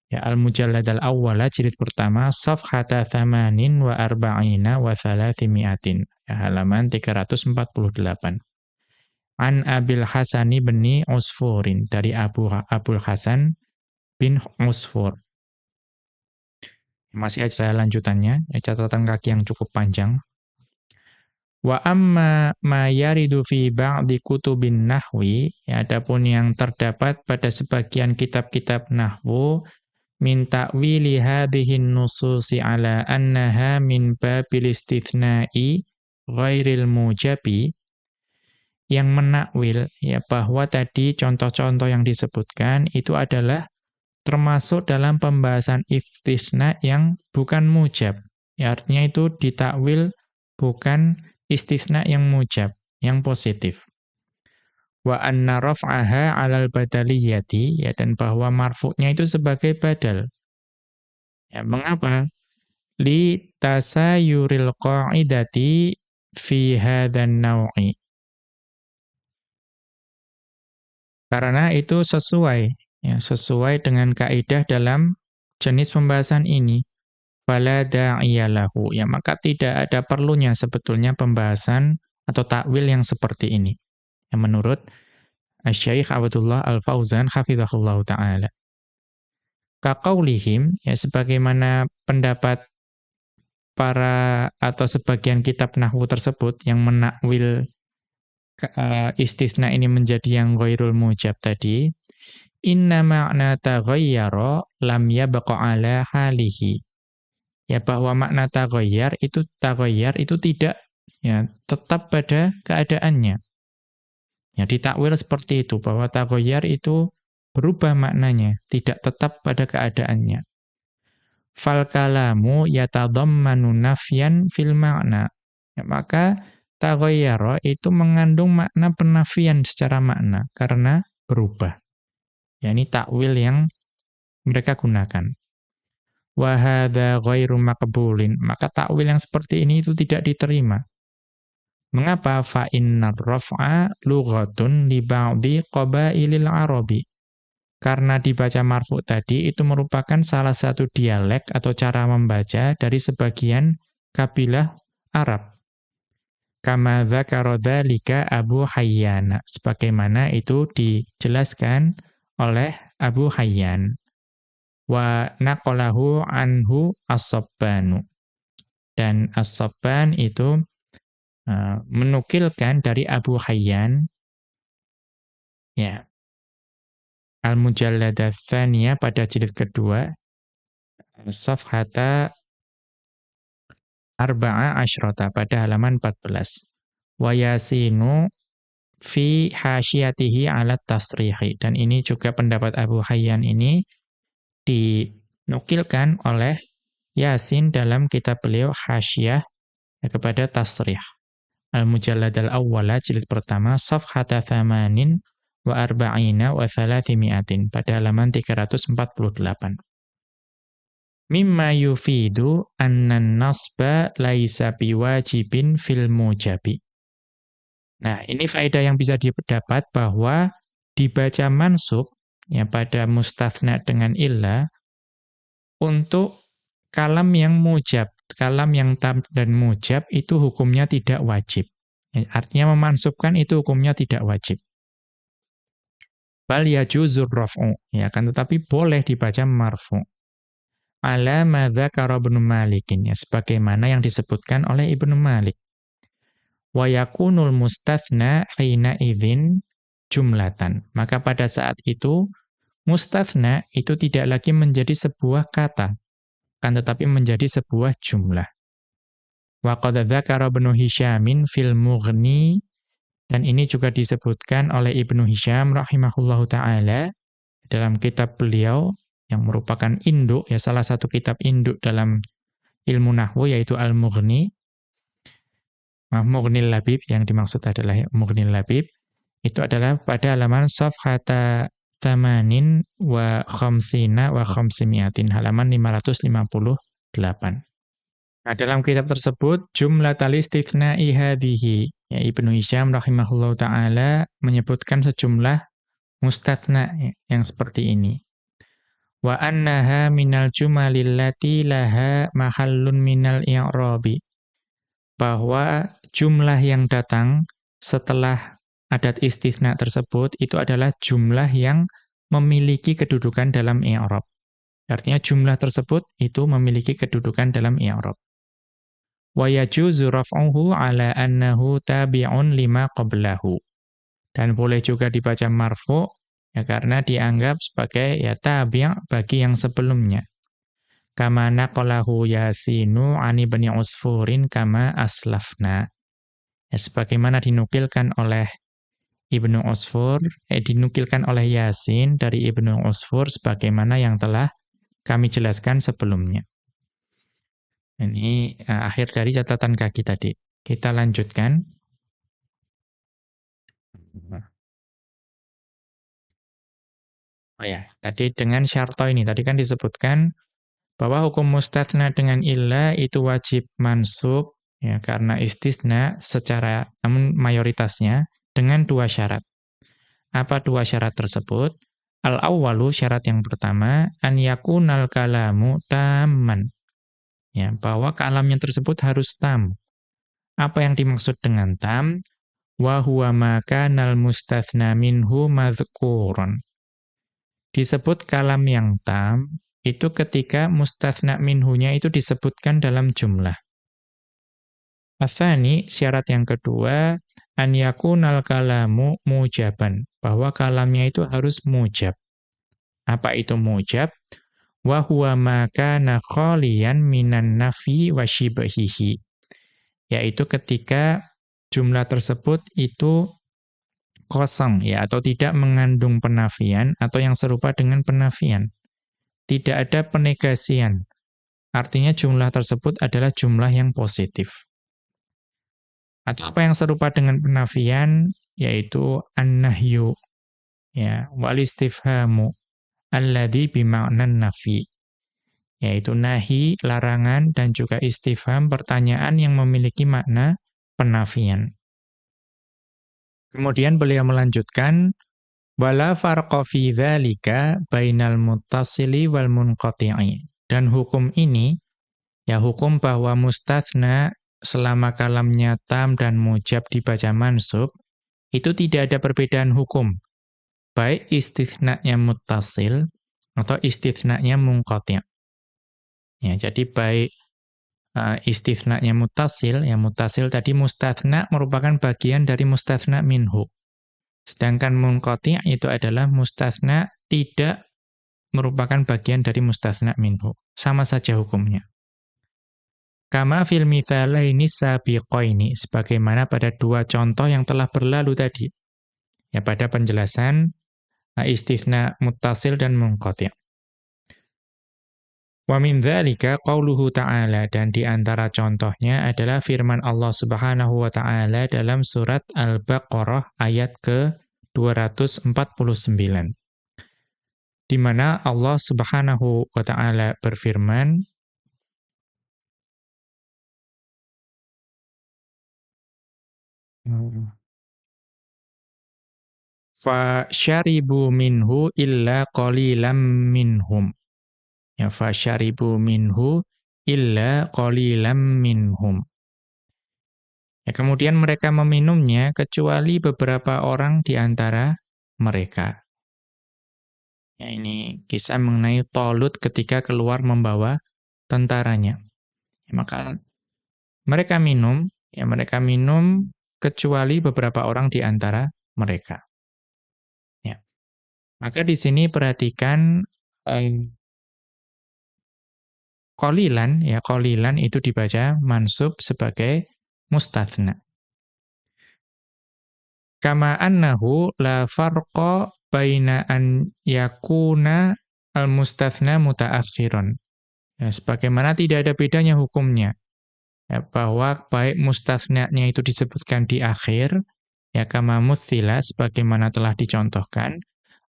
Ya Al-Mujallad al-Awwala jilid pertama safhata thamanin wa arba'ina wa thalathimiatin. Ya, halaman 348. An Abil Hasani bni Usfurin dari Abu Abul Hasan bin Usfur. Masih ada lanjutannya, ya, catatan kaki yang cukup panjang. Wa amma ma yaridu fi ba'di kutubin nahwi, ya adapun yang terdapat pada sebagian kitab-kitab nahwu min ta'wili hadhihi nususi ala annaha min babil istithna'i ghairil mujabi yang menakwil ya bahwa tadi contoh-contoh yang disebutkan itu adalah termasuk dalam pembahasan istisna yang bukan mujab. Ya, artinya itu ditakwil bukan istisna yang mujab, yang positif. Wa anna raf'aha 'alal badaliyati ya dan bahwa marfu'nya itu sebagai badal. Ya, mengapa? Li tasayuril qa'idati fi hadzal naw'i. Karena itu sesuai ya, sesuai dengan kaidah dalam jenis pembahasan ini fala da'iyalahu. Ya, maka tidak ada perlunya sebetulnya pembahasan atau takwil yang seperti ini. Yang menurut Syekh Abdullah Al-Fauzan hafizahullah taala. Kaqaulihim ya sebagaimana pendapat para atau sebagian kitab nahwu tersebut yang menakwil uh, istisna ini menjadi yang ghairul mujab tadi inna ma'na taghayyara lam yabqa ala halihi ya bahwa makna taghayyar itu taghayyar itu tidak ya tetap pada keadaannya. Ya ditakwil seperti itu bahwa taghayyar itu berubah maknanya, tidak tetap pada keadaannya. Fal kalamu yatadammanu nafyan fil makna. Ya, maka taghayyara itu mengandung makna penafian secara makna karena berubah. Ya ini takwil yang mereka gunakan wa hadza ghairu maqbulin. Maka takwil yang seperti ini itu tidak diterima. Mengapa? Fa innar raf'a lughatun li ba'dhi qabailil arabi. Karena dibaca marfu tadi itu merupakan salah satu dialek atau cara membaca dari sebagian kabilah Arab. Kama dzakara dzalika Abu Hayyan. Sebagaimana itu dijelaskan oleh Abu Hayyan wa naqalahu anhu as-sabbanu. Dan as-sabban itu uh, menukilkan dari Abu Hayyan. Ya. Al-Mujallada Thaniyah pada jilid kedua. Safhata Arba'a Ashrata pada halaman 14 Wa yasinu fi hasyatihi ala tasrihi. Dan ini juga pendapat Abu Hayyan ini dinukilkan oleh Yasin dalam kitab beliau Hasyiah kepada Tasrih. Al-Mujallad al-Awwala jilid pertama safhata thamanin wa arba'ina wa thalathimi'atin pada halaman 348. Mimma yufidu annan nasba laisa biwajibin fil mujabi. Nah, ini faedah yang bisa didapat bahwa dibaca mansub ya pada mustathna dengan illa untuk kalam yang mujab, kalam yang tam dan mujab itu hukumnya tidak wajib. Ya, artinya memansubkan itu hukumnya tidak wajib. Bal yajuzur raf'u, ya kan tetapi boleh dibaca marfu. Ala madza Ibnu Malikin ya sebagaimana yang disebutkan oleh Ibnu Malik. Wa yakunul mustathna hina idzin jumlatan. Maka pada saat itu Mustafna itu tidak lagi menjadi sebuah kata, kan tetapi menjadi sebuah jumlah. Wa Hisyamin fil Mughni dan ini juga disebutkan oleh Ibnu Hisyam rahimahullahu taala dalam kitab beliau yang merupakan induk ya salah satu kitab induk dalam ilmu nahwu yaitu Al-Mughni. Mughnil Labib yang dimaksud adalah Mughnil Labib itu adalah pada halaman safhata tamanin wa khamsina wa khamsimiatin halaman 558. Nah, dalam kitab tersebut jumlah talistithna ihadihi ya Ibnu Hisyam rahimahullahu taala menyebutkan sejumlah mustatsna yang seperti ini. Wa annaha minal jumalillati laha mahallun minal i'rabi. Bahwa jumlah yang datang setelah adat istithna tersebut itu adalah jumlah yang memiliki kedudukan dalam i'rab. Artinya jumlah tersebut itu memiliki kedudukan dalam i'rab. wa yajuzu raf'uhu ala annahu tabi'un lima qablahu. Dan boleh juga dibaca marfu ya karena dianggap sebagai ya tabi' bagi yang sebelumnya. Kama naqalahu Yasinu ani bani Usfurin kama aslafna. Ya, sebagaimana dinukilkan oleh Ibnu Usfur, eh, dinukilkan oleh Yasin dari Ibnu Usfur sebagaimana yang telah kami jelaskan sebelumnya. Ini uh, akhir dari catatan kaki tadi. Kita lanjutkan. Oh ya, tadi dengan syarto ini, tadi kan disebutkan bahwa hukum mustatsna dengan illa itu wajib mansub, ya karena istisna secara, namun mayoritasnya, dengan dua syarat. Apa dua syarat tersebut? Al-awwalu syarat yang pertama, an yakunal kalamu tamman ya bahwa kalamnya tersebut harus tam. Apa yang dimaksud dengan tam? Wa huwa ma kanal mustatsna minhu madhkuran. Disebut kalam yang tam itu ketika mustatsna minhunya itu disebutkan dalam jumlah. Asani, syarat yang kedua, an yakunal kalamu mujaban, bahwa kalamnya itu harus mujab. Apa itu mujab? wa huwa ma kana khaliyan minan nafi wa yaitu ketika jumlah tersebut itu kosong ya atau tidak mengandung penafian atau yang serupa dengan penafian tidak ada penegasian artinya jumlah tersebut adalah jumlah yang positif atau apa yang serupa dengan penafian yaitu an-nahyu ya wal istifhamu alladhi bima'nan nafi yaitu nahi, larangan dan juga istifham pertanyaan yang memiliki makna penafian. Kemudian beliau melanjutkan wala farqa fi dzalika bainal muttasili wal munqati'i. Dan hukum ini ya hukum bahwa mustatsna selama kalamnya tam dan mujab dibaca mansub itu tidak ada perbedaan hukum baik istithna'nya muttasil atau istithna'nya munqati'. Ya, jadi baik uh, istithna'nya muttasil, ya muttasil tadi mustathna merupakan bagian dari mustathna minhu. Sedangkan munqati' itu adalah mustathna tidak merupakan bagian dari mustathna minhu. Sama saja hukumnya. Kama fil mithalaini sabiqaini sebagaimana pada dua contoh yang telah berlalu tadi. Ya pada penjelasan istisna muttasil dan munqati'. Wa min dzalika qauluhu ta'ala dan di antara contohnya adalah firman Allah Subhanahu wa taala dalam surat Al-Baqarah ayat ke-249. Di mana Allah Subhanahu wa taala berfirman hmm syaribu minhu illa qalilam minhum. Ya syaribu minhu illa qalilam minhum. Ya, kemudian mereka meminumnya kecuali beberapa orang di antara mereka. Ya, ini kisah mengenai Tolut ketika keluar membawa tentaranya. Ya, maka mereka minum, ya mereka minum kecuali beberapa orang di antara mereka. Maka di sini perhatikan eh, qalilan ya qalilan itu dibaca mansub sebagai mustatsna. Kama annahu la farqa baina an yakuna al-mustatsna mutaakhiran. Ya, sebagaimana tidak ada bedanya hukumnya. Ya, bahwa baik mustatsna-nya itu disebutkan di akhir, ya kama mutsila sebagaimana telah dicontohkan,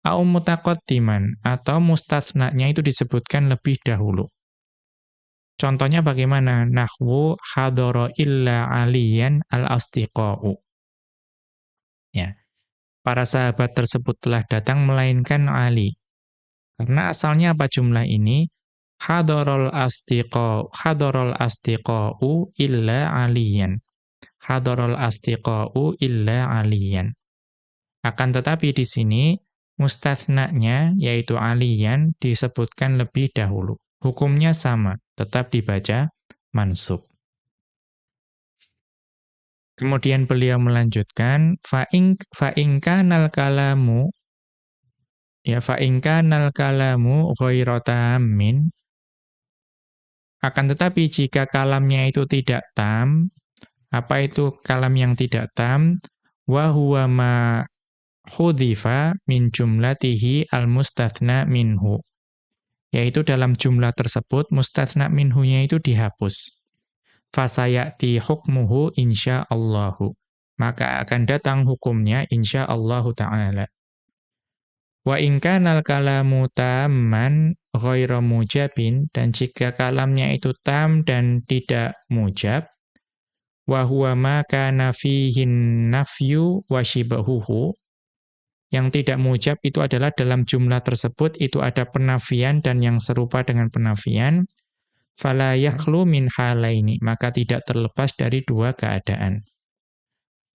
au mutaqaddiman atau mustasnanya itu disebutkan lebih dahulu. Contohnya bagaimana? Nahwu hadara illa aliyan al-astiqa'u. Ya. Para sahabat tersebut telah datang melainkan Ali. Karena asalnya apa jumlah ini? Hadarul astiqa'u hadarul astiqa'u illa aliyan. Hadarul astiqa'u illa aliyan. Akan tetapi di sini Mustatsnanya yaitu aliyan disebutkan lebih dahulu. Hukumnya sama, tetap dibaca mansub. Kemudian beliau melanjutkan fa in fa in kanal kalamu ya fa in kanal kalamu ghairu tammin akan tetapi jika kalamnya itu tidak tam apa itu kalam yang tidak tam wa huwa ma khudhifa min jumlatihi al-mustathna minhu yaitu dalam jumlah tersebut mustathna minhunya itu dihapus fasayati hukmuhu insyaallahu. Maka akan datang hukumnya insyaallahu taala. Wa in kanal kalamu tamman ghairu mujabin dan jika kalamnya itu tam dan tidak mujab wa huwa ma kana fihi nafyu wa yang tidak mujab itu adalah dalam jumlah tersebut itu ada penafian dan yang serupa dengan penafian fala yakhlu min halaini maka tidak terlepas dari dua keadaan.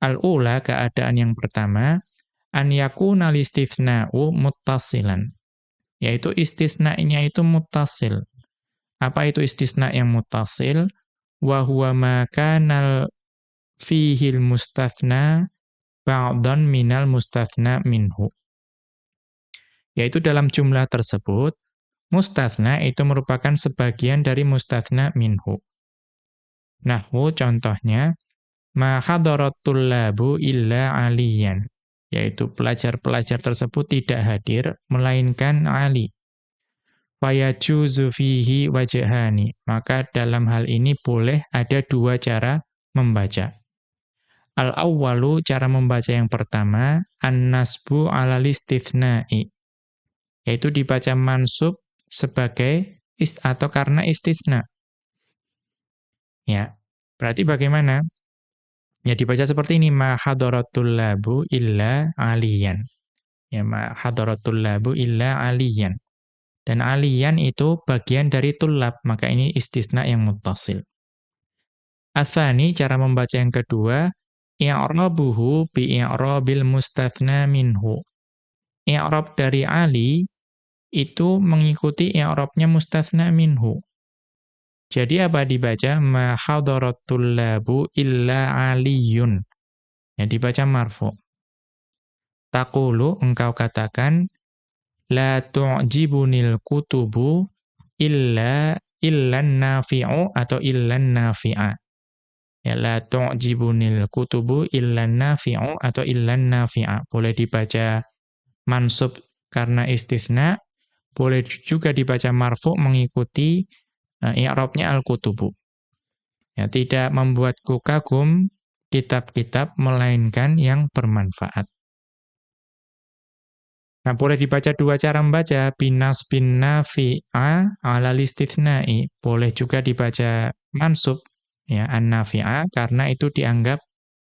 Al-ula keadaan yang pertama an yakuna listithna'u muttasilan yaitu istisna-nya itu muttasil apa itu istisna yang muttasil wa huwa ma kanal fihil mustathna ba'dan minal mustathna minhu. Yaitu dalam jumlah tersebut Mustathna itu merupakan sebagian dari mustathna minhu. Nahwu contohnya, ma hadaratul labu illa aliyan, yaitu pelajar-pelajar tersebut tidak hadir, melainkan Ali. Fayajuzu fihi wajhani, maka dalam hal ini boleh ada dua cara membaca. Al-awwalu, cara membaca yang pertama, an-nasbu ala listithna'i, yaitu dibaca mansub sebagai ist atau karena istisna. Ya. Berarti bagaimana? Ya dibaca seperti ini ma hadaratul labu illa aliyan. Ya ma hadaratul labu illa aliyan. Dan aliyan itu bagian dari tulab, maka ini istisna yang muttasil. Athani cara membaca yang kedua i'rabuhu bi i'rabil mustathna minhu. I'rab dari ali itu mengikuti i'rabnya mustatsna minhu. Jadi apa dibaca ma hadaratul labu illa aliyun. Ya dibaca marfu. Taqulu engkau katakan la tu'jibunil kutubu illa illan nafi'u atau illan nafi'a. Ya la tu'jibunil kutubu illan nafi'u atau illan nafi'a. Boleh dibaca mansub karena istisna boleh juga dibaca marfu mengikuti uh, i'rabnya al-kutubu. Ya, tidak membuatku kagum kitab-kitab melainkan yang bermanfaat. Nah, boleh dibaca dua cara membaca, binas bin nafi'a ala listithna'i. Boleh juga dibaca mansub, ya, an-nafi'a, karena itu dianggap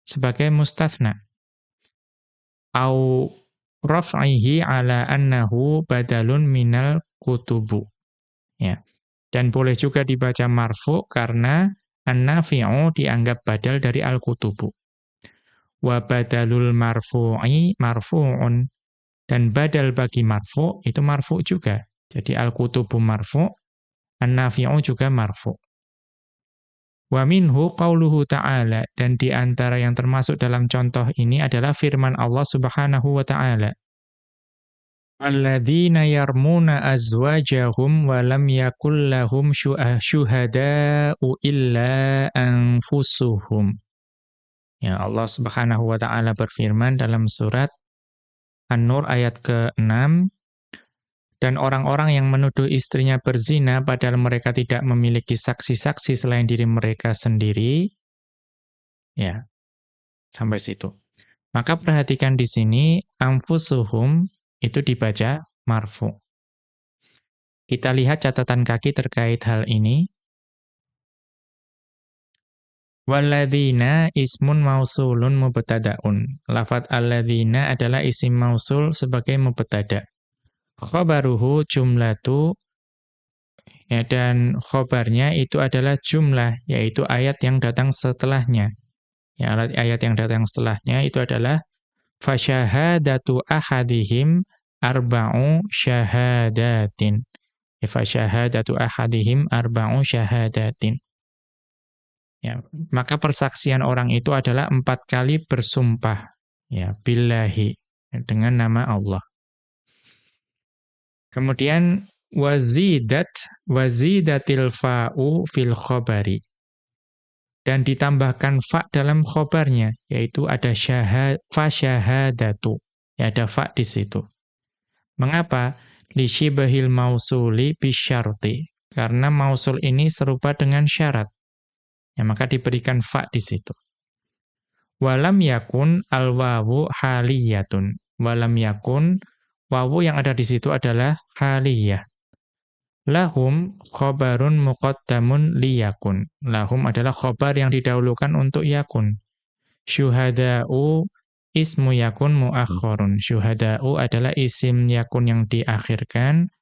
sebagai mustathna. Au raf'ihi ala annahu badalun minal kutubu. Ya. Dan boleh juga dibaca marfu karena an-nafi'u dianggap badal dari al-kutubu. Wa badalul marfu'i marfu'un. Dan badal bagi marfu itu marfu juga. Jadi al-kutubu marfu, an-nafi'u juga marfu. Wa minhu qauluhu ta'ala dan di antara yang termasuk dalam contoh ini adalah firman Allah Subhanahu wa taala. Alladzina yarmuna azwajahum wa lam yakul lahum syuhada'u illa anfusuhum. Ya Allah Subhanahu wa taala berfirman dalam surat An-Nur ayat ke-6 dan orang-orang yang menuduh istrinya berzina padahal mereka tidak memiliki saksi-saksi selain diri mereka sendiri. Ya. Sampai situ. Maka perhatikan di sini amfusuhum itu dibaca marfu. Kita lihat catatan kaki terkait hal ini. Walladzina ismun mausulun mubtadaun. Lafat alladzina adalah isim mausul sebagai mubtada. Khobaruhu jumlatu ya dan khobarnya itu adalah jumlah yaitu ayat yang datang setelahnya. Ya ayat yang datang setelahnya itu adalah fasyahadatu ahadihim arba'u syahadatin. Ya, fasyahadatu ahadihim arba'u syahadatin. Ya, maka persaksian orang itu adalah empat kali bersumpah ya billahi dengan nama Allah. Kemudian wazidat wazidatil fa'u fil khabari dan ditambahkan fa dalam khobarnya, yaitu ada syahad, fa syahadatu. Ya, ada fa di situ. Mengapa? Lishibahil mausuli bisyarti. Karena mausul ini serupa dengan syarat. Ya, maka diberikan fa di situ. Walam yakun al-wawu haliyatun. Walam yakun, wawu yang ada di situ adalah haliyah. Lahum khobarun muqaddamun liyakun. Lahum adalah khobar yang didahulukan untuk yakun. Syuhada'u ismu yakun muakhorun. Syuhada'u adalah isim yakun yang diakhirkan.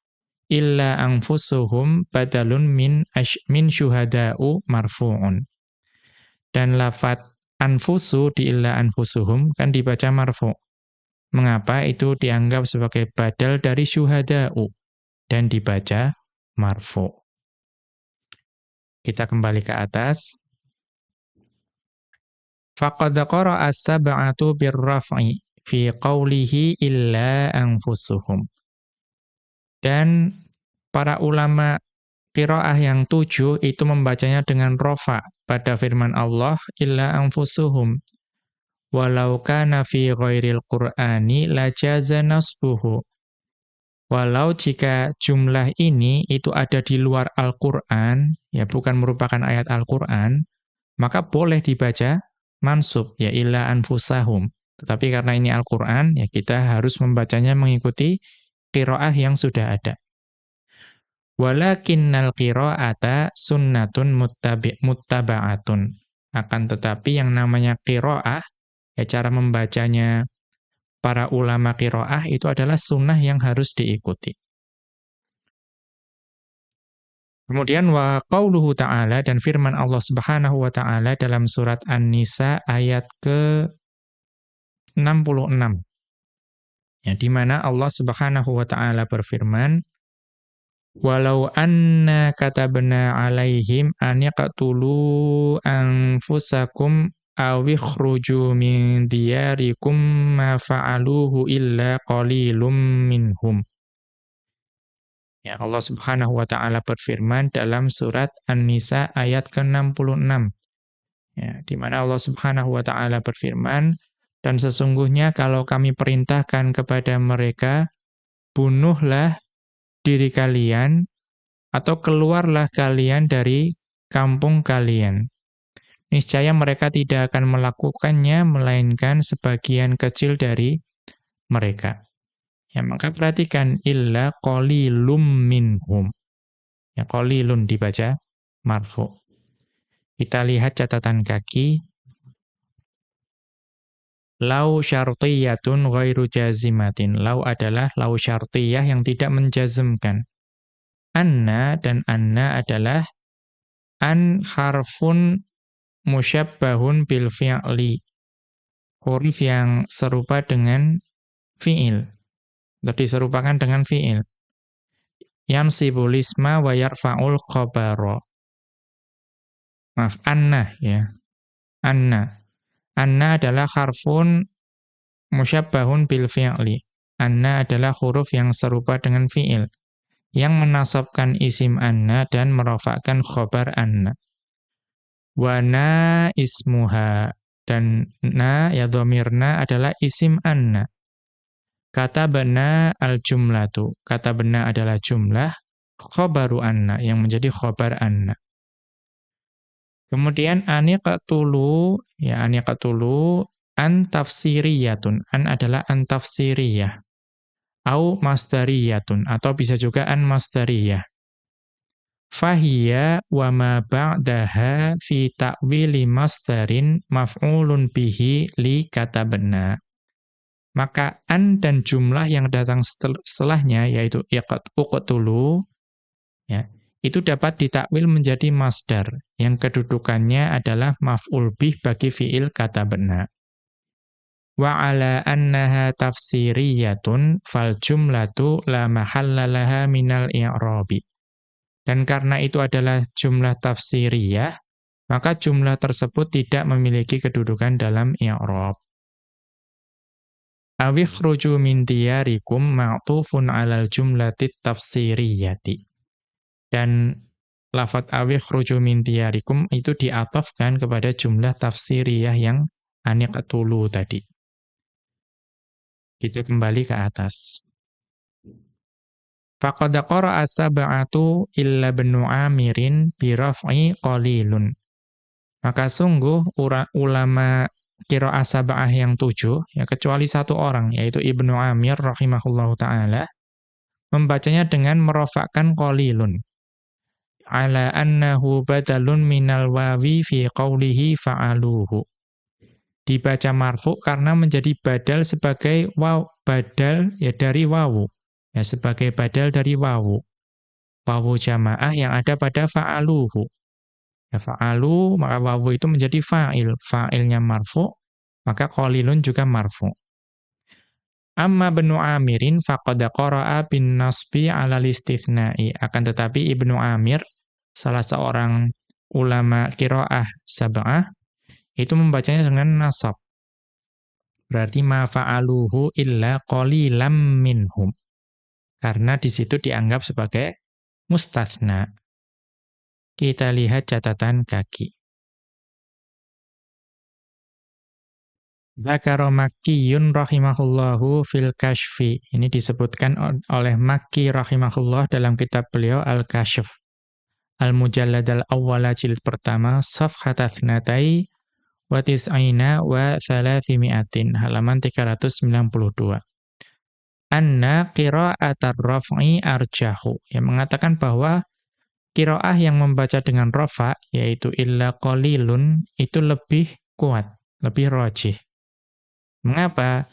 Illa angfusuhum badalun min, min syuhada'u marfu'un. Dan lafat anfusu di illa anfusuhum kan dibaca marfu'. Mengapa itu dianggap sebagai badal dari syuhada'u dan dibaca marfu. Kita kembali ke atas. Faqad qara'a as-sab'atu birraf'i fi qawlihi illa anfusuhum. Dan para ulama qiraah yang tujuh itu membacanya dengan rofa pada firman Allah illa anfusuhum. Walau kana fi ghairil qur'ani lajaza nasbuhu. Walau jika jumlah ini itu ada di luar Al-Quran, ya bukan merupakan ayat Al-Quran, maka boleh dibaca mansub, ya illa anfusahum. Tetapi karena ini Al-Quran, ya kita harus membacanya mengikuti kiroah yang sudah ada. Walakinnal kiro'ata sunnatun muttaba'atun. Akan tetapi yang namanya kiroah, ya cara membacanya para ulama kiroah itu adalah sunnah yang harus diikuti. Kemudian wa qauluhu ta'ala dan firman Allah Subhanahu wa taala dalam surat An-Nisa ayat ke 66. Ya di mana Allah Subhanahu wa taala berfirman Walau anna katabna alaihim an yaqtulu anfusakum awikhruju min diyarikum ma fa'aluhu illa qalilum minhum. Ya Allah Subhanahu wa taala berfirman dalam surat An-Nisa ayat ke-66. Ya, di mana Allah Subhanahu wa taala berfirman, dan sesungguhnya kalau kami perintahkan kepada mereka bunuhlah diri kalian atau keluarlah kalian dari kampung kalian niscaya mereka tidak akan melakukannya melainkan sebagian kecil dari mereka. Ya, maka perhatikan illa qalilum minhum. Ya, qalilun dibaca marfu. Kita lihat catatan kaki. Lau syartiyatun ghairu jazimatin. Lau adalah lau syartiyah yang tidak menjazmkan. Anna dan anna adalah an harfun musyabbahun bil fi'li. Huruf yang serupa dengan fi'il. Atau diserupakan dengan fi'il. Yansibul isma wa yarfa'ul khabara. Maaf, anna ya. Anna. Anna adalah harfun musyabbahun bil fi'li. Anna adalah huruf yang serupa dengan fi'il yang menasabkan isim anna dan merofakkan khobar anna. Wana ismuha. Dan na, ya domirna adalah isim anna. Kata bena al-jumlatu. Kata bena adalah jumlah. Khobaru anna, yang menjadi khobar anna. Kemudian aniqatulu, ya aniqatulu, an tafsiriyatun. An adalah an tafsiriyah. Au masdariyatun, atau bisa juga an masdariyah. Fahiyya wa ma ba'daha fi ta'wili masdarin maf'ulun bihi li katabna. Maka an dan jumlah yang datang setelahnya yaitu uqtulu ya, itu dapat ditakwil menjadi masdar yang kedudukannya adalah maf'ul bih bagi fiil katabna. Wa ala annaha tafsiriyatun fal jumlatu la mahalla laha minal i'rabi. Dan karena itu adalah jumlah tafsiriyah, maka jumlah tersebut tidak memiliki kedudukan dalam i'rab. Awikhruju min diyarikum ma'tufun 'alal jumlati tafsiriyati. Dan lafat awikhruju min diyarikum itu diatofkan kepada jumlah tafsiriyah yang aniqatulu tadi. Kita kembali ke atas. Faqad qara'a sab'atu illa benu Amirin bi raf'i qalilun. Maka sungguh ulama qiraah sab'ah yang tujuh, ya kecuali satu orang, yaitu Ibnu Amir rahimahullahu ta'ala, membacanya dengan merofakkan qalilun. Ala annahu badalun minal wawi fi qawlihi fa'aluhu. Dibaca marfu karena menjadi badal sebagai waw, badal ya dari wawu ya sebagai badal dari wawu. Wawu jamaah yang ada pada fa'aluhu. Ya fa'alu, maka wawu itu menjadi fa'il. Fa'ilnya marfu, maka qalilun juga marfu. Amma Ibnu Amirin faqad qara'a bin nasbi 'ala istitsna'i. Akan tetapi Ibnu Amir salah seorang ulama qiraah sab'ah itu membacanya dengan nasab. Berarti ma fa'aluhu illa qalilam minhum. Karena di situ dianggap sebagai mustasna. Kita lihat catatan kaki. Zakaro Makkiyun rahimahullahu fil kashfi. Ini disebutkan oleh Makki rahimahullah dalam kitab beliau Al-Kashf. Al-Mujallad al-Awwala jilid pertama, Safhat Athnatai wa tis'aina wa thalathimi'atin, halaman 392 anna qira'atar raf'i arjahu. Yang mengatakan bahwa qiraah yang membaca dengan rafa yaitu illa qalilun itu lebih kuat, lebih rajih. Mengapa?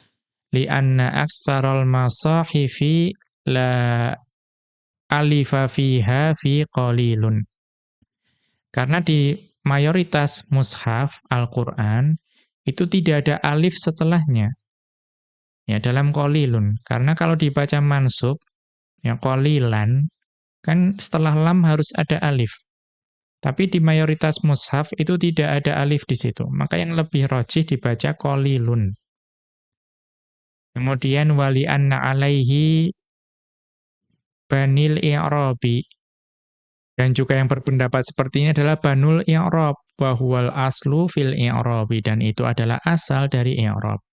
Li'anna aktsaral masahifi la alifa fiha fi qalilun. Karena di mayoritas mushaf Al-Qur'an itu tidak ada alif setelahnya. Ya, dalam kolilun. Karena kalau dibaca mansub, ya kolilan, kan setelah lam harus ada alif. Tapi di mayoritas mushaf itu tidak ada alif di situ. Maka yang lebih rojih dibaca kolilun. Kemudian wali anna alaihi banil i'rabi. Dan juga yang berpendapat seperti ini adalah banul i'rab. Wahuwal aslu fil i'rabi. Dan itu adalah asal dari i'rab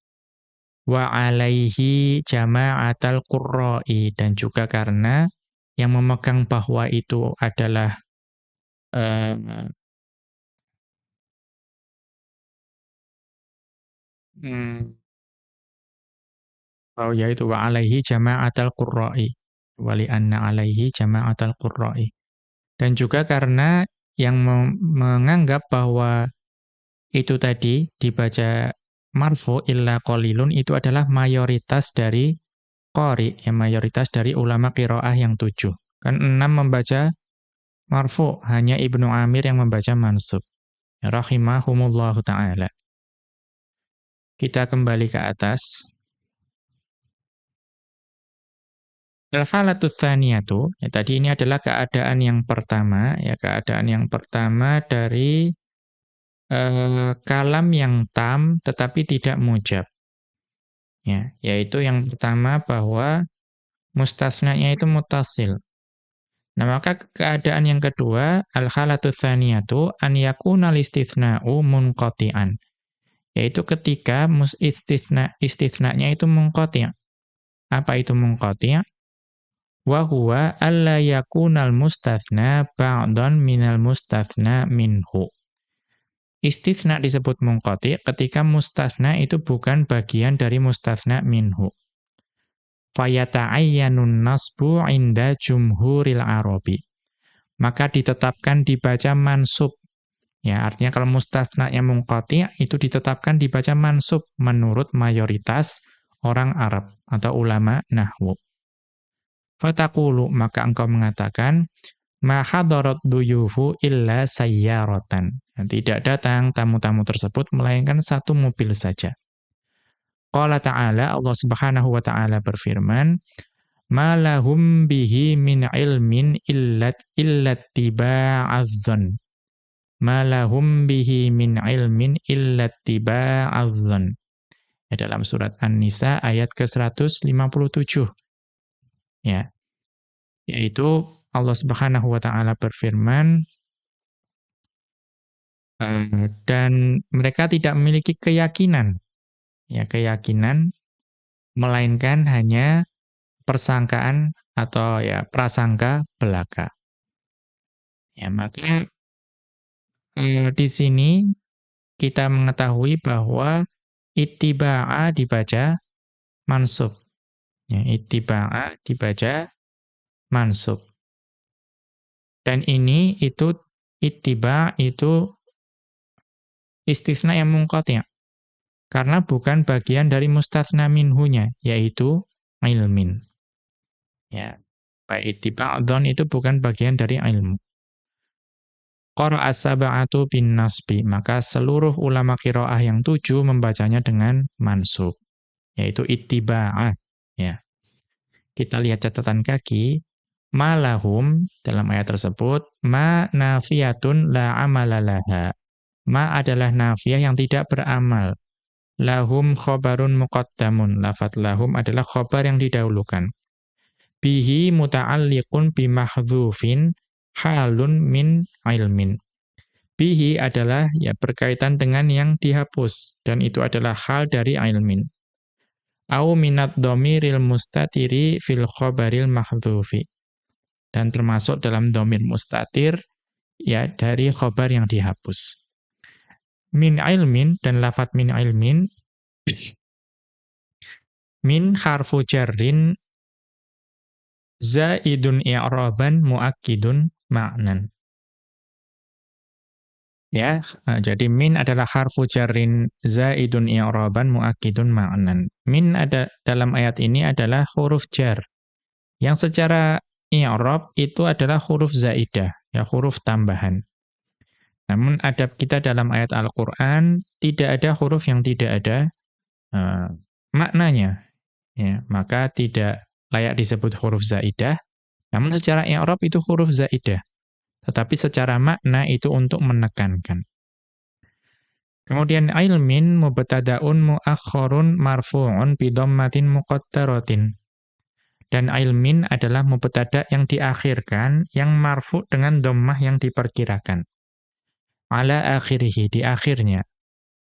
wa alaihi jama'atal qurra'i. Dan juga karena yang memegang bahwa itu adalah uh, hmm, oh ya itu wa alaihi jama'atal qurra'i. Wali anna alaihi jama'atal qurra'i. Dan juga karena yang menganggap bahwa itu tadi dibaca marfu illa qalilun itu adalah mayoritas dari qari, ya mayoritas dari ulama qiraah yang tujuh. Kan enam membaca marfu, hanya Ibnu Amir yang membaca mansub. Rahimahumullahu ta'ala. Kita kembali ke atas. Al-halatu tsaniyatu, ya tadi ini adalah keadaan yang pertama, ya keadaan yang pertama dari eh, kalam yang tam tetapi tidak mujab. Ya, yaitu yang pertama bahwa mustasnanya itu mutasil. Nah, maka keadaan yang kedua, al-halatu tsaniyatu an yakuna al-istithna'u munqati'an. Yaitu ketika istitsna istitsnanya itu munqati'. Apa itu munqati'? Wa huwa alla yakuna al-mustatsna ba'dan minal mustatsna minhu. Istitsna disebut mungkoti ketika mustasna itu bukan bagian dari mustasna minhu. Fayata'ayyanun nasbu inda jumhuril arabi. Maka ditetapkan dibaca mansub. Ya, artinya kalau mustasna yang mungkoti itu ditetapkan dibaca mansub menurut mayoritas orang Arab atau ulama nahwu. Fatakulu maka engkau mengatakan ma hadarat duyufu illa sayyaratan. Tidak datang tamu-tamu tersebut melainkan satu mobil saja. Qala ta'ala Allah Subhanahu wa taala berfirman, "Ma lahum bihi min ilmin illat illat tiba'adz malahum bihi min ilmin illa tiba'adhan. Ya, dalam surat An-Nisa ayat ke-157. Ya. Yaitu Allah Subhanahu wa taala berfirman uh, dan mereka tidak memiliki keyakinan. Ya, keyakinan melainkan hanya persangkaan atau ya prasangka belaka. Ya, maka eh, di sini kita mengetahui bahwa ittiba'a dibaca mansub. Ya, ittiba'a dibaca mansub. Dan ini itu ittiba itu istisna yang mungqati'. Karena bukan bagian dari mustatsna minhunya, yaitu ilmin. Ya. Baik ittiba' itu bukan bagian dari ilmu. Qara'a sab'atu bin nasbi, maka seluruh ulama qiraah yang tujuh membacanya dengan mansub, yaitu ittiba'ah, ya. Kita lihat catatan kaki, malahum dalam ayat tersebut, ma nafiyatun la amalalaha. Ma adalah nafiyah yang tidak beramal. Lahum khobarun muqaddamun. Lafat lahum adalah khobar yang didahulukan. Bihi muta'alliqun bimahdhufin halun min ilmin. Bihi adalah ya berkaitan dengan yang dihapus dan itu adalah hal dari ilmin. Au minat domiril mustatiri fil khobaril mahdhufi. Dan termasuk dalam domir mustatir ya dari khobar yang dihapus. Min ilmin dan lafat min ilmin min harfu jarrin zaidun i'raban muakkidun ma'nan. Ya, eh, jadi min adalah harfu jarrin zaidun i'raban muakkidun ma'nan. Min ada dalam ayat ini adalah huruf jar yang secara i'rab itu adalah huruf zaidah, ya huruf tambahan. Namun adab kita dalam ayat Al-Qur'an tidak ada huruf yang tidak ada uh, maknanya. Ya, maka tidak layak disebut huruf zaidah. Namun secara i'rab itu huruf zaidah. Tetapi secara makna itu untuk menekankan. Kemudian ilmin mubtadaun muakhkharun marfu'un bi dhammatin muqaddaratin. Dan ilmin adalah mubtada yang diakhirkan yang marfu dengan dhammah yang diperkirakan. Ala akhirih di akhirnya.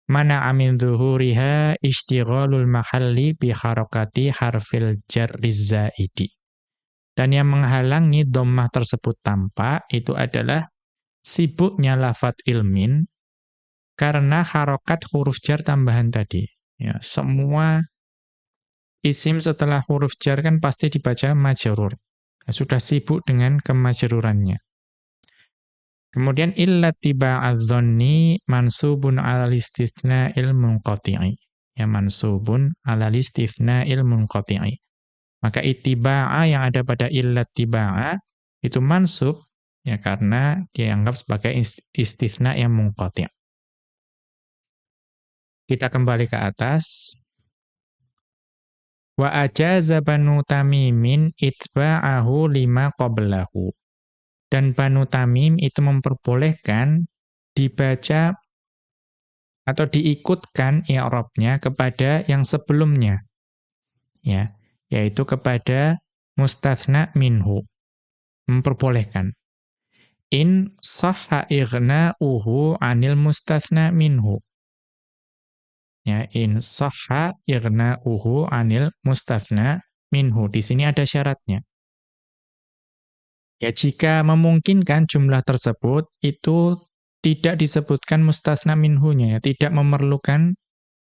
Mana amin zuhuriha ishtighalul mahalli bi harakati harfil jarri zaidi. Dan yang menghalangi dommah tersebut tampak itu adalah sibuknya lafat ilmin karena harokat huruf jar tambahan tadi. Ya, semua isim setelah huruf jar kan pasti dibaca majrur. Ya, sudah sibuk dengan kemajrurannya. Kemudian illa tiba'adh-dhanni mansubun 'alal istithna'il munqati'i. Ya mansubun 'alal istithna'il munqati'i. Maka ittiba'a yang ada pada illat tiba'a itu mansub ya karena dianggap sebagai istitsna yang munqati'. Kita kembali ke atas. Wa ajaza banu tamimin itba'ahu lima qablahu. Dan banu tamim itu memperbolehkan dibaca atau diikutkan i'rabnya kepada yang sebelumnya. Ya yaitu kepada mustathna minhu. Memperbolehkan. In sahha ighna'uhu anil mustathna minhu. Ya, in sahha ighna'uhu anil mustathna minhu. Di sini ada syaratnya. Ya, jika memungkinkan jumlah tersebut itu tidak disebutkan mustasna minhunya ya, tidak memerlukan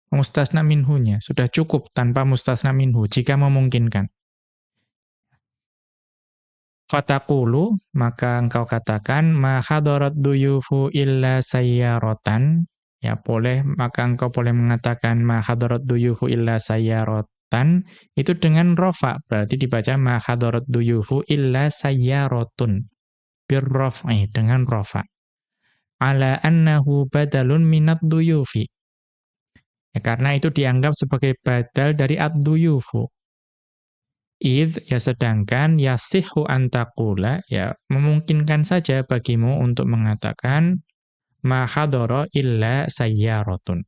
mustasna minhunya. Sudah cukup tanpa mustasna minhu, jika memungkinkan. Fatakulu, maka engkau katakan, ma hadarat duyufu illa sayyaratan. Ya, boleh, maka engkau boleh mengatakan ma hadarat duyufu illa sayyaratan. Itu dengan rofa, berarti dibaca ma hadarat duyufu illa sayyaratun. Birrof'i, dengan rofa. Ala annahu badalun minat duyufi Ya, karena itu dianggap sebagai badal dari ad-duyufu. Id, ya sedangkan yasihu antakula, ya memungkinkan saja bagimu untuk mengatakan ma hadara illa sayyaratun.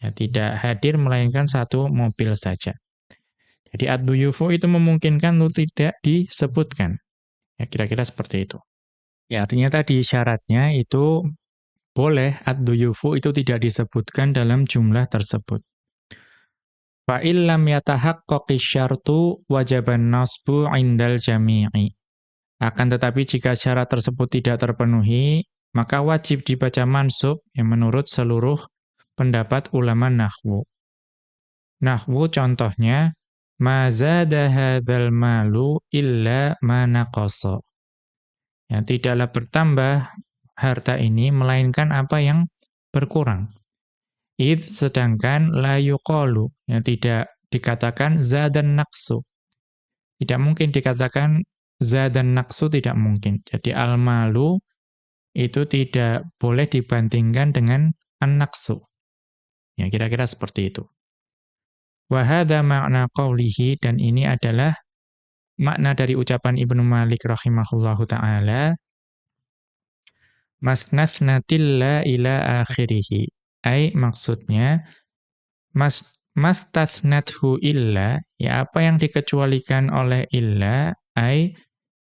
Ya, tidak hadir melainkan satu mobil saja. Jadi ad-duyufu itu memungkinkan untuk tidak disebutkan. Ya, kira-kira seperti itu. Ya, artinya tadi syaratnya itu boleh ad-duyufu itu tidak disebutkan dalam jumlah tersebut. Fa illam yatahaqqaqi syartu wajaban nasbu indal jami'i. Akan tetapi jika syarat tersebut tidak terpenuhi, maka wajib dibaca mansub yang menurut seluruh pendapat ulama nahwu. Nahwu contohnya ma malu illa ma naqasa. Ya, tidaklah bertambah harta ini melainkan apa yang berkurang. Id sedangkan la yuqalu yang tidak dikatakan zadan naqsu. Tidak mungkin dikatakan zadan naqsu tidak mungkin. Jadi al-malu itu tidak boleh dibandingkan dengan an-naqsu. Ya kira-kira seperti itu. Wa hadha ma'na qawlihi dan ini adalah makna dari ucapan Ibnu Malik rahimahullahu taala masnathnatil ila akhirih. Ai maksudnya mas mastathnathu illa ya apa yang dikecualikan oleh illa ai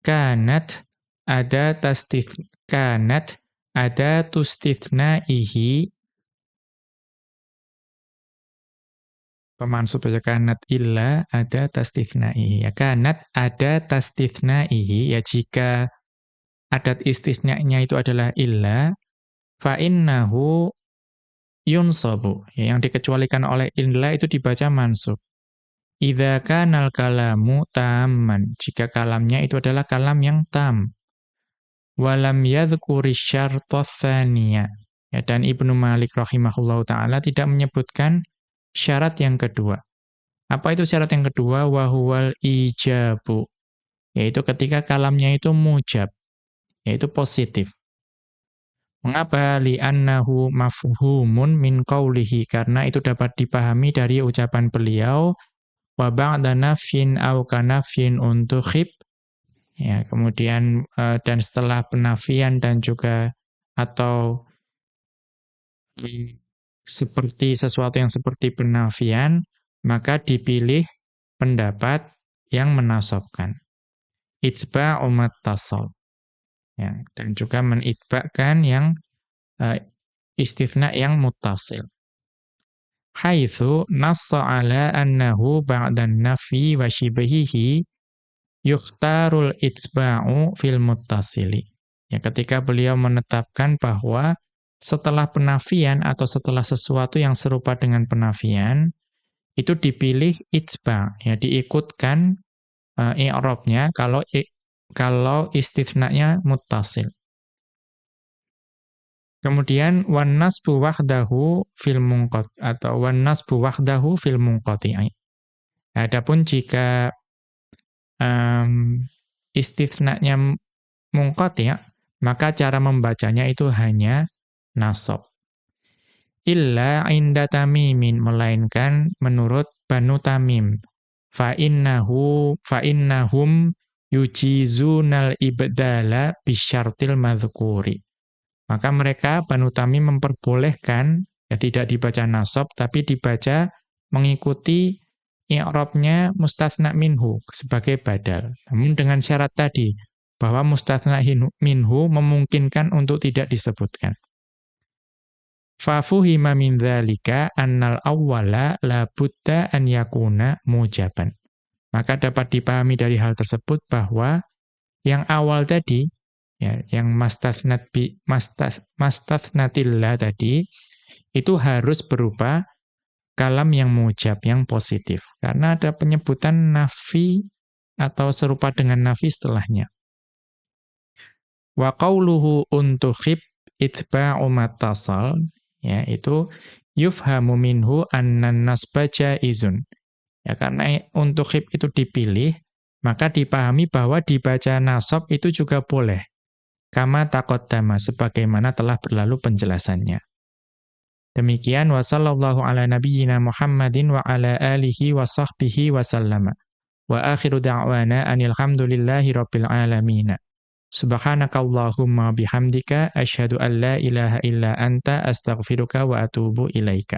kanat ada tastith kanat ada tustithnaihi pemansub baca kanat illa ada tastithnaihi ya kanat ada tastithnaihi ya jika adat istisnanya itu adalah illa, fa innahu yunsabu. Ya, yang dikecualikan oleh illa itu dibaca mansub. Idza kanal kalamu tamman. Jika kalamnya itu adalah kalam yang tam. Walam yadhkuri syarta thaniya. Ya, dan Ibnu Malik rahimahullahu taala tidak menyebutkan syarat yang kedua. Apa itu syarat yang kedua? Wahuwal ijabu. Yaitu ketika kalamnya itu mujab yaitu positif. Mengapa li'annahu mafhumun min qawlihi karena itu dapat dipahami dari ucapan beliau wa ba'da nafyin aw kanafyin untuk khib ya kemudian uh, dan setelah penafian dan juga atau um, seperti sesuatu yang seperti penafian maka dipilih pendapat yang menasobkan itba'u tasawuf. Ya dan juga menitba'kan yang uh, istithna yang muttasil haitsu nassa ala annahu ba'dan nafi wa shibhihi yukhtarul itba'u fil muttasili ya ketika beliau menetapkan bahwa setelah penafian atau setelah sesuatu yang serupa dengan penafian itu dipilih itba ya diikutkan uh, i'rabnya kalau kalau istithna'nya muttasil. Kemudian wan nasbu wahdahu fil munqat atau wan nasbu wahdahu fil. Adapun jika um, istithna'nya munqati' maka cara membacanya itu hanya nasab. Illa inda tamimin melainkan menurut Banu Tamim. Fa innahu fa innahum yujizunal ibdala bisyartil madhkuri. Maka mereka Banu Tamim memperbolehkan ya tidak dibaca nasab tapi dibaca mengikuti i'rabnya mustatsna minhu sebagai badal. Namun dengan syarat tadi bahwa mustatsna minhu memungkinkan untuk tidak disebutkan. Fafuhima min dzalika annal awwala la budda an yakuna mujaban. Maka dapat dipahami dari hal tersebut bahwa yang awal tadi, ya, yang mastasnat bi mastas mastasnatillah tadi itu harus berupa kalam yang mujab, yang positif. Karena ada penyebutan nafi atau serupa dengan nafi setelahnya. Wa qawluhu untukhib itba'u matasal, ya, itu yufhamu minhu annan nasba jaizun. Ya karena untuk hib itu dipilih, maka dipahami bahwa dibaca nasab itu juga boleh. Kama taqaddama sebagaimana telah berlalu penjelasannya. Demikian wa sallallahu ala nabiyyina Muhammadin wa ala alihi wa sahbihi wa sallama. Wa akhiru da'wana anil hamdulillahi rabbil alamin. Subhanakallahumma bihamdika asyhadu an la ilaha illa anta astaghfiruka wa atubu ilaika.